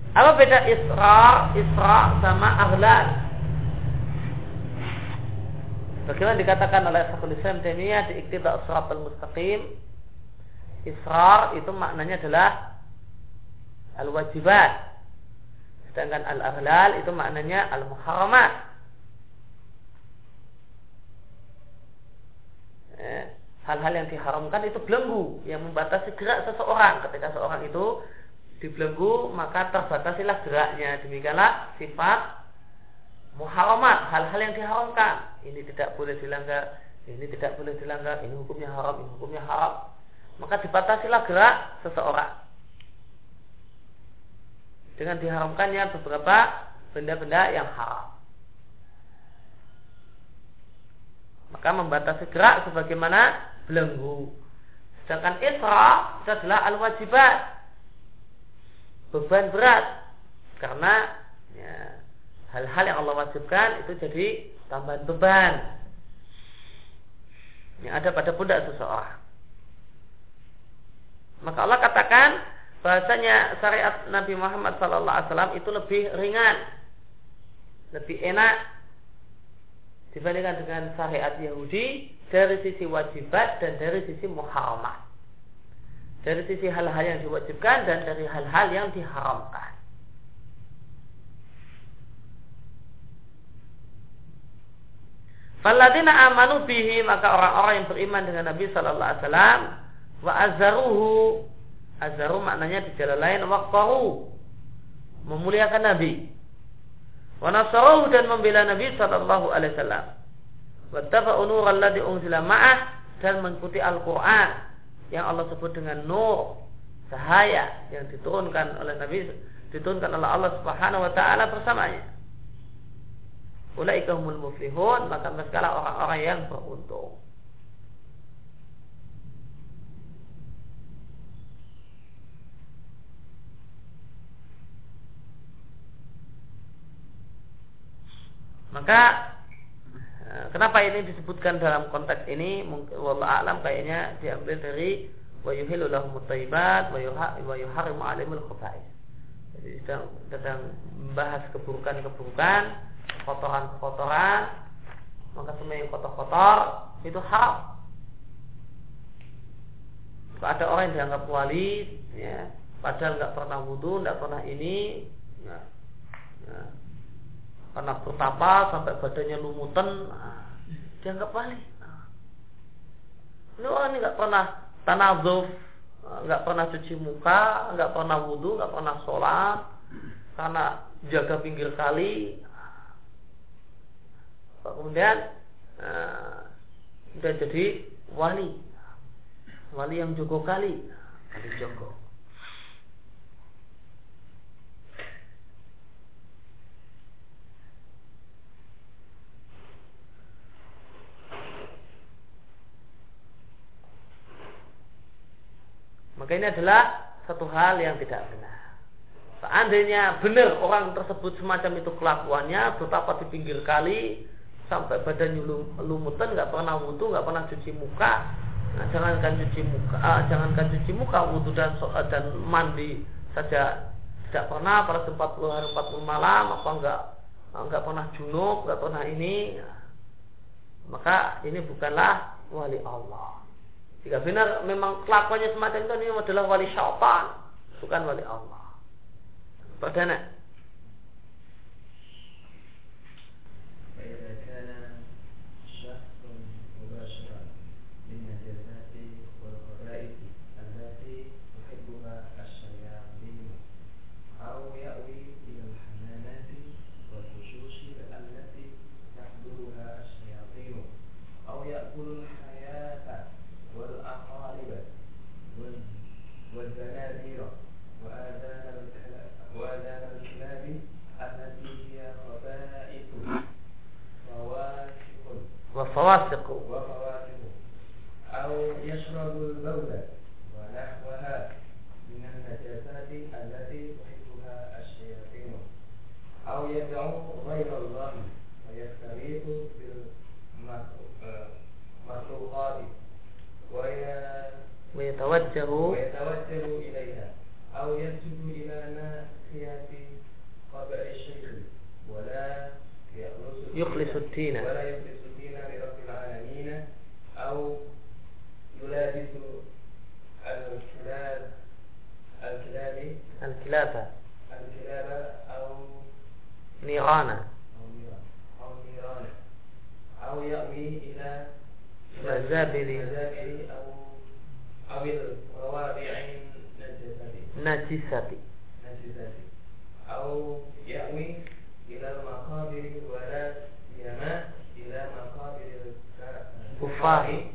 Apa beda Isra, Isra sama Aghlal? Bagaimana dikatakan oleh Syekhul Islam Taimiyah di Iqtida Shiratal Mustaqim? Isra itu maknanya adalah al-wajibat. Sedangkan al-aghlal itu maknanya al-muharramat. Eh, hal-hal yang diharamkan itu belenggu yang membatasi gerak seseorang. Ketika seorang itu dibelenggu maka terbatasilah geraknya. Demikianlah sifat muharamat hal-hal yang diharamkan. Ini tidak boleh dilanggar ini tidak boleh dilanggar ini hukumnya haram ini hukumnya haram. Maka dibatasilah gerak seseorang dengan diharamkannya beberapa benda-benda yang haram. Maka membatasi gerak sebagaimana belenggu. Sedangkan isra itu adalah al-wajibat. Beban berat. Karena ya, hal-hal yang Allah wajibkan itu jadi tambahan beban. Yang ada pada pundak seseorang. Maka Allah katakan bahasanya syariat Nabi Muhammad SAW itu lebih ringan, lebih enak dibandingkan dengan syariat Yahudi dari sisi wajibat dan dari sisi muharamah dari sisi hal-hal yang diwajibkan dan dari hal-hal yang diharamkan. Faladina amanu bihi maka orang-orang yang beriman dengan Nabi Sallallahu Alaihi Wasallam wa azaruhu azaru maknanya di jalan lain waqaru memuliakan Nabi wa dan membela Nabi Sallallahu Alaihi Wasallam wa taba'u nural ladzi unzila ma'ah dan mengikuti Al-Qur'an yang Allah sebut dengan nur cahaya yang diturunkan oleh Nabi diturunkan oleh Allah Subhanahu wa taala bersamanya. Ulaika humul muflihun, maka mereka orang-orang yang beruntung. Maka Eh, kenapa ini disebutkan dalam konteks ini? Wallah alam kayaknya diambil dari wa yuhilu lahum thayyibat wa yuharrimu alimul khaba'is. Jadi sedang, sedang membahas keburukan-keburukan, kotoran-kotoran, maka semua yang kotor-kotor itu haram. Ada orang yang dianggap wali, ya, padahal nggak pernah wudhu, nggak pernah ini, ya, ya, karena bertapa sampai badannya lumutan nah, dianggap wali nah. ini orang ini nggak pernah tanazuf nggak pernah cuci muka nggak pernah wudhu nggak pernah sholat karena jaga pinggir kali. Kemudian nah, dia jadi wali. Wali yang jogo kali. Kali jogo Maka ini adalah satu hal yang tidak benar. Seandainya benar orang tersebut semacam itu kelakuannya, betapa di pinggir kali sampai badannya lumutan, nggak pernah wudhu, nggak pernah cuci muka, nah, jangankan cuci muka, uh, jangankan cuci muka, wudhu dan uh, dan mandi saja tidak pernah pada 40 hari 40 malam, apa enggak enggak pernah junub, enggak pernah ini, maka ini bukanlah wali Allah. Jika benar memang kelakuannya semacam itu ini adalah wali syaitan, bukan wali Allah. Perdana. وفواسق. أو يشرب البول ونحوها من النجاسات التي تحبها الشياطين. أو يدعو غير الله ويختلط بالمخلوقات. ويتوجه ويتوجه إليها. أو يسجد إلى ناحية قبر الشيخ. ولا يخلص التينة ولا يخلص الكلابة. الكلابة أو نيرانة. أو نيرانة. أو يأوي إلى مزابري أو أو الروابع نجسة نجسة أو يأوي إلى المقابر ولا يماء إلى مقابر الكفار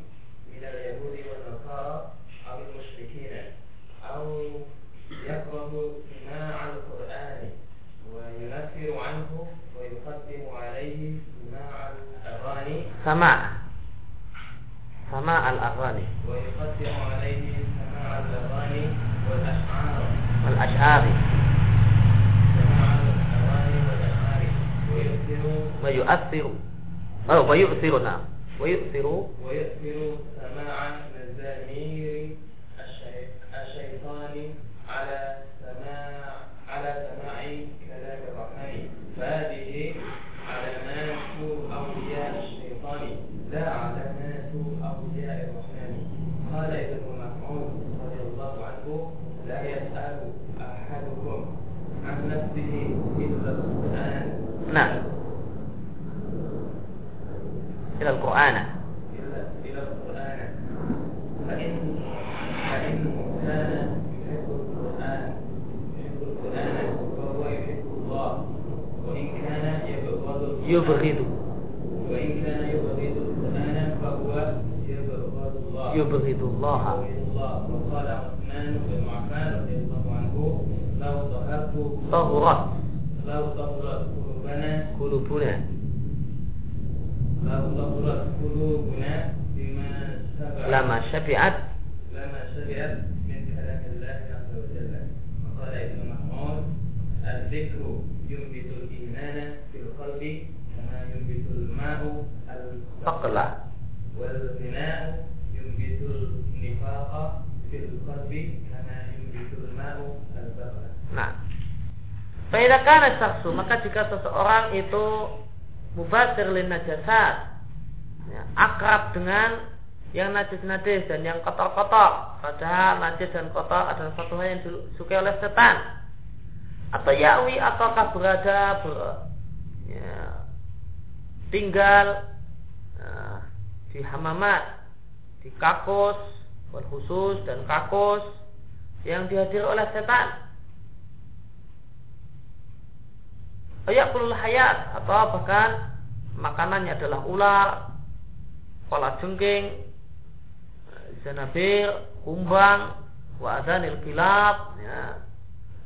سماع. سماع الأغاني. ويقدم عليه سماع الأغاني والأشعار. والأشعار. سماع الأغاني والأشعار ويؤثر. ويؤثر أو ويؤثر نعم. ويؤثر. ويؤثر سماع مزامير إلى القرآن. إلى القرآن فإن كان يحب القرآن يحب القرآن يحب الله وإن كان يبغض. يبغض وإن كان يبغض القرآن فهو يبغض الله. يبغض الله وقال عثمان بن عفان رضي الله عنه لو طهرت لو طهرت قلوبنا قلوبنا. lahurat kulubuna bima syafi'at lama syafi'at. Lama syafi'at min kalamillah azza wa jalla. Maqala ibnu mahmud al-dhikru yumbitul imana fil qalbi kama yumbitul ma'u al-faqla wal zina'u yumbitul nifaqa fil qalbi kama yumbitul ma'u al-faqla nah. Faidakana saksu, maka jika seseorang itu mubadir lin najasat, ya, akrab dengan yang najis-najis dan yang kotor-kotor, padahal najis dan kotor adalah satu hal yang disukai oleh setan, atau yawi ataukah berada ber, ya, tinggal ya, di hamamat, di kakus, khusus dan kakus yang dihadiri oleh setan. Ayakul hayat atau bahkan makanannya adalah ular, kepala jengking, zanabir, kumbang, wa adanil kilab, ya,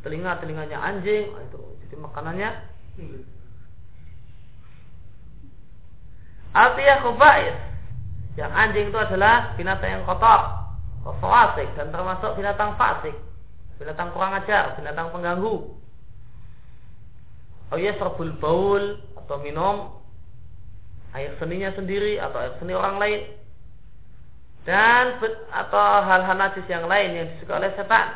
telinga telinganya anjing, nah, itu jadi makanannya. Artinya khubais, yang anjing itu adalah binatang yang kotor, fasik dan termasuk binatang fasik, binatang kurang ajar, binatang pengganggu. Oh ya serbul baul atau minum air seninya sendiri atau air seni orang lain. Dan atau hal-hal najis yang lain yang disukai oleh setan.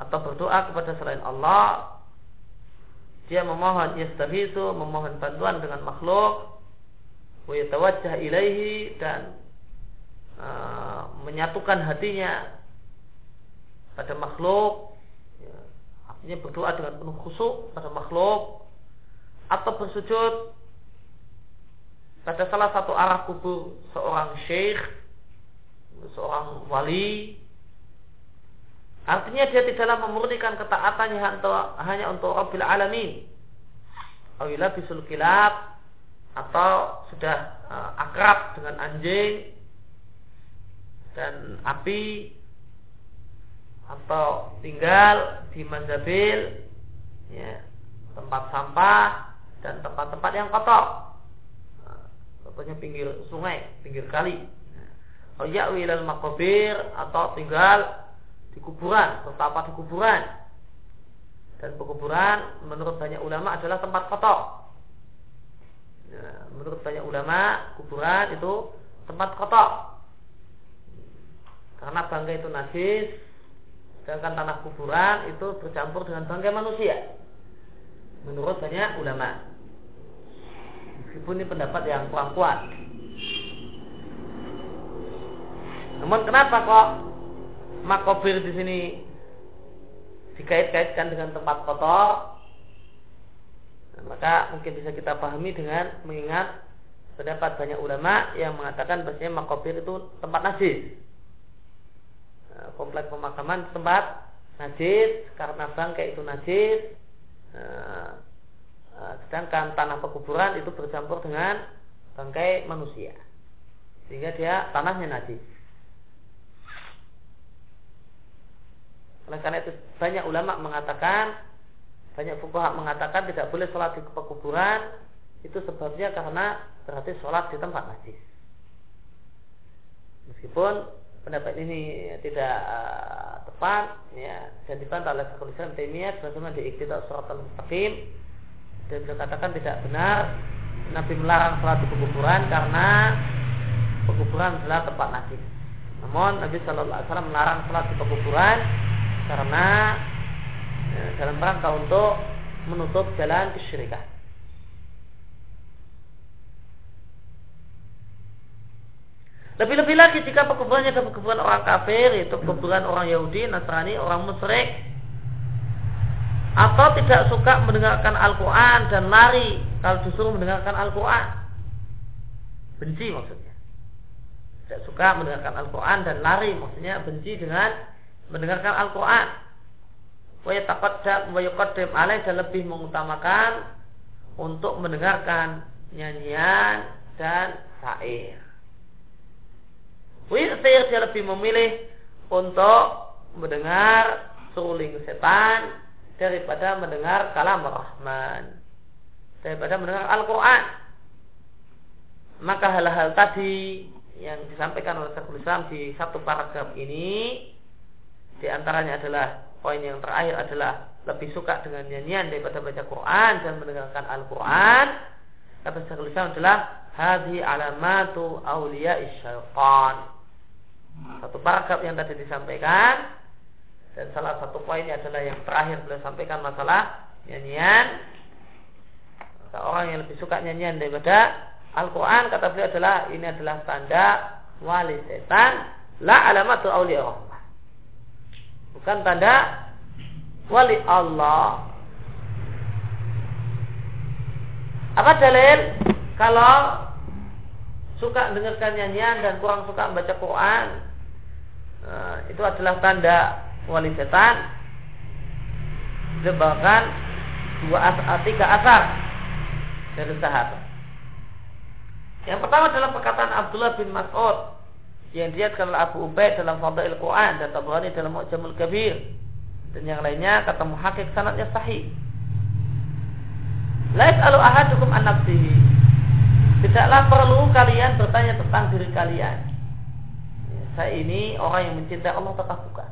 Atau berdoa kepada selain Allah. Dia memohon yastaghitsu memohon bantuan dengan makhluk. Wa yatawajjah ilaihi dan uh, menyatukan hatinya pada makhluk artinya berdoa dengan penuh khusyuk pada makhluk atau bersujud pada salah satu arah kubur seorang syekh, seorang wali. Artinya dia tidaklah memurnikan ketaatannya hanya untuk Rabbil Alamin. Awila bisul kilab atau sudah uh, akrab dengan anjing dan api atau tinggal di manzabil ya, tempat sampah dan tempat-tempat yang kotor contohnya pinggir sungai, pinggir kali. Atau ya'wi ilal makobir atau tinggal di kuburan, bertapa di kuburan. Dan pekuburan menurut banyak ulama adalah tempat kotor. Ya, menurut banyak ulama, kuburan itu tempat kotor. Karena bangkai itu najis, sedangkan tanah kuburan itu bercampur dengan bangkai manusia. Menurut banyak ulama. Meskipun ini pendapat yang kurang kuat. Namun kenapa kok makobir di sini dikait-kaitkan dengan tempat kotor? Maka mungkin bisa kita pahami dengan mengingat pendapat banyak ulama yang mengatakan bahasanya makobir itu tempat najis. Nah, kompleks pemakaman tempat najis karena bangkai itu najis. Nah, nah, sedangkan tanah pekuburan itu bercampur dengan bangkai manusia sehingga dia tanahnya najis. Oleh karena itu banyak ulama mengatakan banyak fuqaha mengatakan tidak boleh sholat di pekuburan itu sebabnya karena berarti sholat di tempat najis. Meskipun pendapat ini tidak uh, tepat ya dan dibantah oleh Syekhul Islam Taimiyah sebagaimana di Iqtida Surat Al-Mustaqim dan beliau katakan tidak benar Nabi melarang sholat di pekuburan karena pekuburan adalah tempat najis. Namun Nabi Shallallahu Alaihi Wasallam melarang sholat di pekuburan karena ya, dalam rangka untuk menutup jalan kesyirikan. Lebih-lebih lagi jika pekuburannya adalah pekuburan orang kafir, itu pekuburan orang Yahudi, Nasrani, orang musyrik, atau tidak suka mendengarkan Al-Quran dan lari kalau disuruh mendengarkan Al-Quran. Benci maksudnya. Tidak suka mendengarkan Al-Quran dan lari maksudnya benci dengan mendengarkan Al-Quran. Wa yuqaddam alaih dan lebih mengutamakan untuk mendengarkan nyanyian dan syair. Wisir dia lebih memilih untuk mendengar suling setan daripada mendengar kalam Rahman. Daripada mendengar Al-Quran. Maka hal-hal tadi yang disampaikan oleh Syekhul Islam di satu paragraf ini di antaranya adalah poin yang terakhir adalah lebih suka dengan nyanyian daripada baca Quran dan mendengarkan Al-Quran. Kata Syekhul Islam adalah hadhi alamatu awliya syaitan. Paragraf yang tadi disampaikan dan salah satu poinnya adalah yang terakhir beliau sampaikan masalah nyanyian. Orang yang lebih suka nyanyian daripada Al-Quran kata beliau adalah ini adalah tanda wali setan la alamatu awliya bukan tanda wali Allah. Apa dalil? Kalau suka dengarkan nyanyian dan kurang suka membaca Quran, nah, itu adalah tanda wali setan. Bahkan dua asar, tiga asar dari sahabat. Yang pertama adalah perkataan Abdullah bin Mas'ud yang diatkan oleh Abu Ubaid dalam Fadail Quran dan Tabrani dalam Mu'jamul Kabir dan yang lainnya kata muhakik sanadnya sahih. Lais alu ahadukum an nafsihi. Tidaklah perlu kalian bertanya tentang diri kalian. Ya, saya ini orang yang mencintai Allah tetap bukan.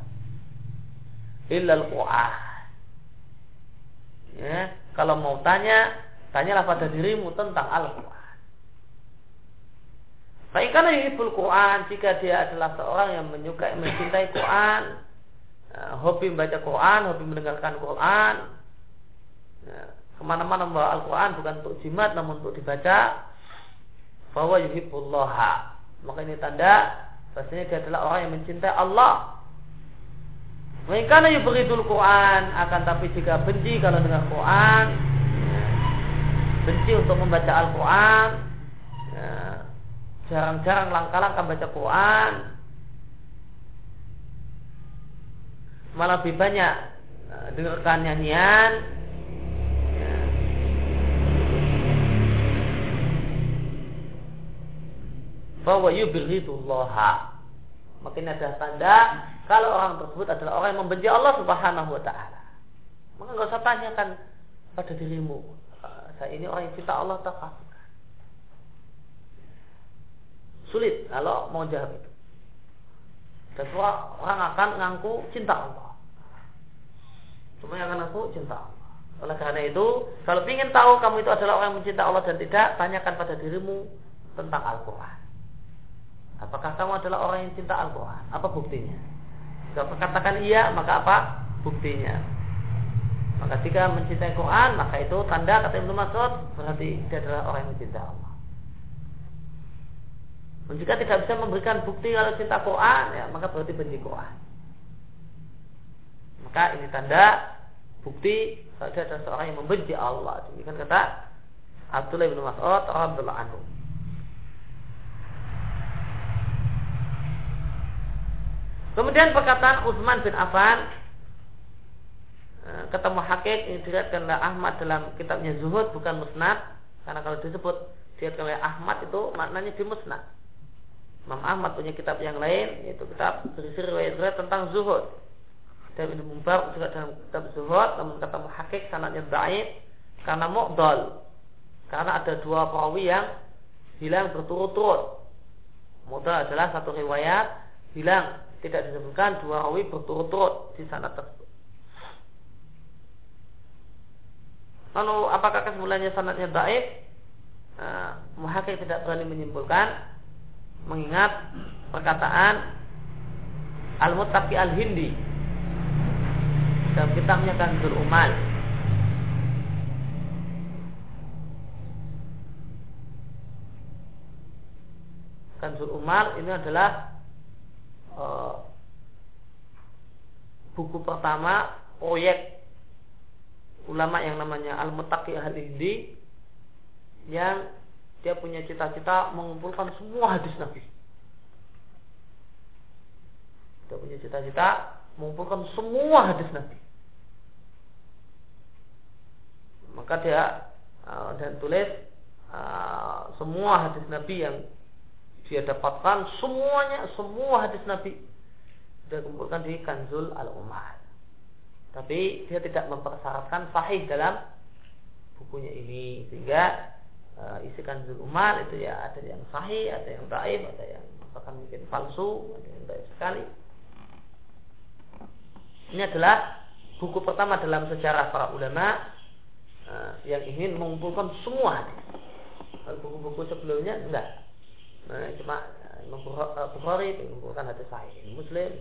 Illal Quran. Ya, kalau mau tanya, tanyalah pada dirimu tentang Al-Quran. Baikkanlah yuhibbul Quran jika dia adalah seorang yang menyukai mencintai Quran, uh, hobi membaca Quran, hobi mendengarkan Quran, uh, ke mana-mana membawa Al-Quran bukan untuk jimat namun untuk dibaca, bahwa yuhibbullah. Maka ini tanda bahasanya dia adalah orang yang mencintai Allah. Baikkanlah yuberidul Quran akan tapi jika benci kalau dengar Quran, benci untuk membaca Al-Quran, jarang-jarang langkah-langkah baca Quran. Malah lebih banyak uh, dengarkan nyanyian bahwa yubghidullah makin ada tanda kalau orang tersebut adalah orang yang membenci Allah Subhanahu wa taala maka nggak usah tanyakan pada dirimu uh, saya ini orang yang cinta Allah tak Sulit kalau mau jawab itu. Dan orang akan ngaku cinta Allah. Semua yang akan ngaku cinta Allah. Oleh karena itu, kalau ingin tahu kamu itu adalah orang yang mencinta Allah dan tidak, tanyakan pada dirimu tentang Al-Quran. Apakah kamu adalah orang yang cinta Al-Quran? Apa buktinya? Jika katakan iya, maka apa buktinya? Maka jika mencintai Quran, maka itu tanda kata Ibnu Mas'ud berarti dia adalah orang yang mencintai Allah. Dan jika tidak bisa memberikan bukti kalau cinta Quran, ya maka berarti benci Quran. Maka ini tanda bukti kalau dia adalah seorang yang membenci Allah. Demikian kata Abdullah bin Mas'ud radhiyallahu anhu. Kemudian perkataan Utsman bin Affan eh, ketemu Hakik ini diriatkan oleh Ahmad dalam kitabnya Zuhud bukan Musnad karena kalau disebut diriatkan oleh Ahmad itu maknanya di Musnad. Imam Ahmad punya kitab yang lain yaitu kitab berisi riwayat-riwayat tentang Zuhud. Dan Ibnu Mubarak juga dalam kitab Zuhud namun kata Muhakkik sanadnya baik karena mu'dal. Karena ada dua perawi yang hilang berturut-turut. Mu'dal adalah satu riwayat hilang tidak disebutkan dua rawi berturut-turut di sana tersebut. Lalu apakah kesimpulannya sanatnya baik? Nah, Muhakir tidak berani menyimpulkan mengingat perkataan Al-Muttaqi Al-Hindi dalam kitabnya Kanzul Umal Kanzul Umar ini adalah uh, buku pertama proyek ulama yang namanya Al-Mutaqi Al-Hindi yang dia punya cita-cita mengumpulkan semua hadis Nabi. Dia punya cita-cita mengumpulkan semua hadis Nabi. Maka dia uh, dan tulis uh, semua hadis Nabi yang dia dapatkan semuanya semua hadis Nabi dia kumpulkan di Kanzul Al Umar. Tapi dia tidak mempersyaratkan sahih dalam bukunya ini sehingga uh, isi Kanzul Umar itu ya ada yang sahih, ada yang baik, ada yang bahkan mungkin palsu, ada yang baik sekali. Ini adalah buku pertama dalam sejarah para ulama uh, yang ingin mengumpulkan semua. Buku-buku sebelumnya enggak nah, cuma eh, Bukhari mengumpulkan hadis sahih Muslim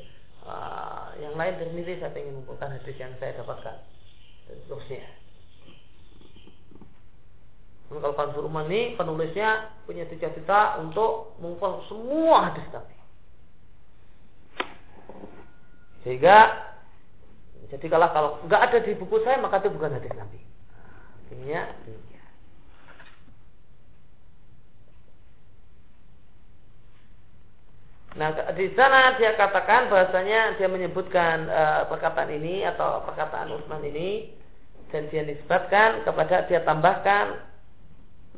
uh, yang lain dari saya ingin mengumpulkan hadis yang saya dapatkan dan seterusnya kalau Kansul Umar ini penulisnya punya cita-cita untuk mengumpulkan semua hadis Nabi sehingga jadi kalau kalau nggak ada di buku saya maka itu bukan hadis Nabi. Nah, di sana dia katakan bahasanya dia menyebutkan uh, perkataan ini atau perkataan Utsman ini dan dia nisbatkan kepada dia tambahkan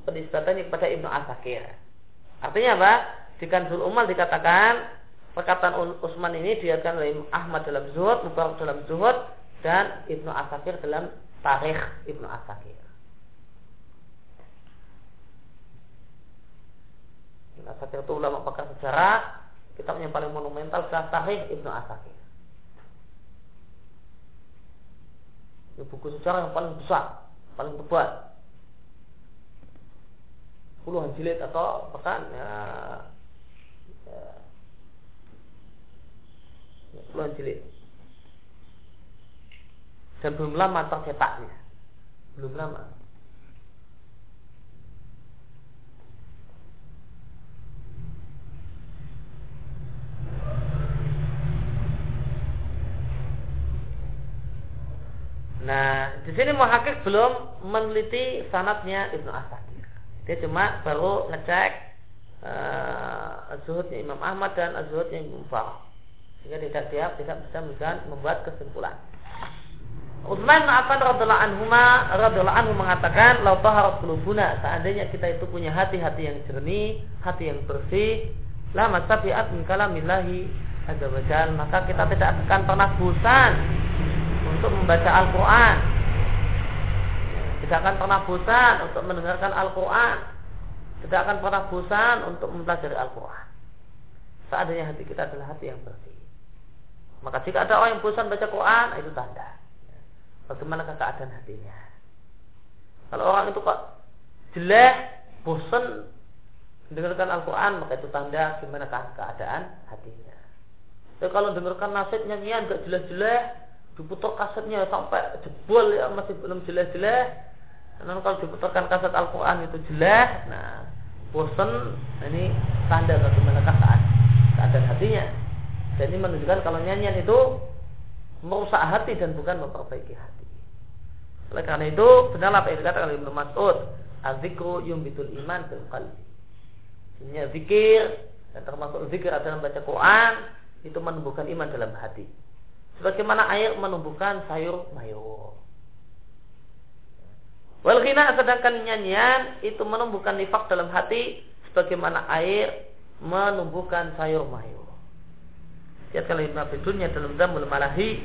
penisbatannya kepada Ibnu Asakir. Artinya apa? Di Kanzul Umal dikatakan perkataan Utsman ini diakan oleh Ahmad dalam Zuhud, Mubarak dalam Zuhud dan Ibnu Asakir dalam Tarikh Ibnu Asakir. Ibnu Asakir itu ulama pakar sejarah kitab yang paling monumental adalah Sahih Ibnu Asakir. Ini buku sejarah yang paling besar, paling tebal. Puluhan jilid atau bahkan ya, ya, puluhan jilid. Dan belum lama tercetaknya. Belum lama. Nah, di sini muhakik belum meneliti sanatnya Ibnu Asakir. Dia cuma baru ngecek uh, Imam Ahmad dan zuhudnya Imam Mubarak. Sehingga tidak siap, tidak bisa membuat kesimpulan. Utsman bin Affan radhiyallahu anhu radhiyallahu anhu mengatakan, "Lau taharat qulubuna, seandainya kita itu punya hati-hati yang jernih, hati yang bersih, la masabiat min kalamillahi azza maka kita tidak akan pernah bosan untuk membaca Al-Quran. Tidak akan pernah bosan untuk mendengarkan Al-Quran. Tidak akan pernah bosan untuk mempelajari Al-Quran. Seandainya hati kita adalah hati yang bersih. Maka jika ada orang yang bosan baca Quran itu tanda. Bagaimana keadaan hatinya? Kalau orang itu kok jelek bosan mendengarkan Al-Quran maka itu tanda gimana keadaan hatinya. Tapi kalau dengarkan nasihat nyanyian gak jelas-jelas diputar kasetnya sampai jebol ya masih belum jelas-jelas. Karena kalau diputarkan kaset Al-Quran itu jelas, nah bosan nah ini tanda bagaimana saat keadaan hatinya. Dan ini menunjukkan kalau nyanyian itu merusak hati dan bukan memperbaiki hati. Oleh karena itu, benar apa yang dikatakan oleh Ibnu Mas'ud, "Azikru yumbitul iman fil qalbi." Zikir dan termasuk zikir adalah membaca Quran itu menumbuhkan iman dalam hati. Sebagaimana air menumbuhkan sayur mayur. Wal sedangkan nyanyian itu menumbuhkan nifak dalam hati sebagaimana air menumbuhkan sayur mayur. Lihat kalau Ibn Abi Dunya dalam Zamul Malahi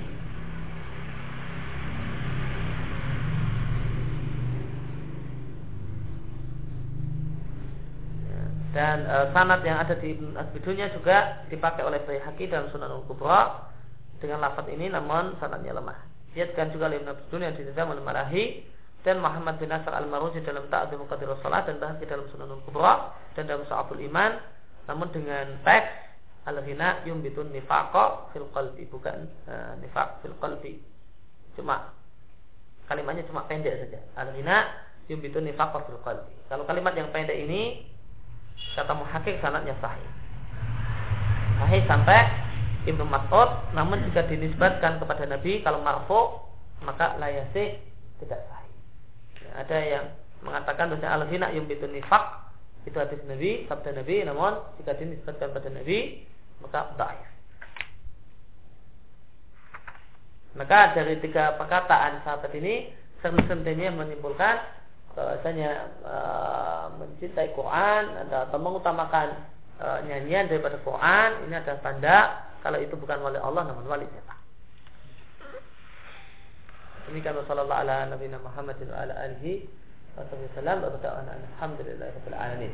dan e, sanad yang ada di Ibn Asbidunya juga dipakai oleh Haki dalam Sunan Al-Kubra dengan lafaz ini namun sanadnya lemah. Lihatkan juga oleh Ibn Asbidunya di Zaman Marahi dan Muhammad bin Nasr Al-Maruzi dalam Ta'adzim Qadir Salat dan bahas dalam Sunan Al-Kubra dan dalam Sa'abul Iman namun dengan teks al-ghina yumbitun nifaqa fil qalbi bukan uh, nifaq fil qalbi. Cuma kalimatnya cuma pendek saja. Al-ghina yumbitun nifaqa fil qalbi. Kalau kalimat yang pendek ini kata muhakik sanatnya sahih. Sahih sampai Ibnu Mas'ud namun jika dinisbatkan kepada Nabi kalau marfu maka layasih tidak sahih. Ya, ada yang mengatakan bahwa al-hina yumbitun nifaq itu hadis Nabi, sabda Nabi, namun jika dinisbatkan kepada Nabi maka dhaif. Maka dari tiga perkataan sahabat ini sentinya menyimpulkan bahwasanya uh, mencintai Quran atau mengutamakan uh, nyanyian daripada Quran ini adalah tanda kalau itu bukan wali Allah namun wali setan. Demikian wasallallahu ala nabiyina Muhammadin wa ala alihi wa sallam wa alhamdulillah rabbil alamin.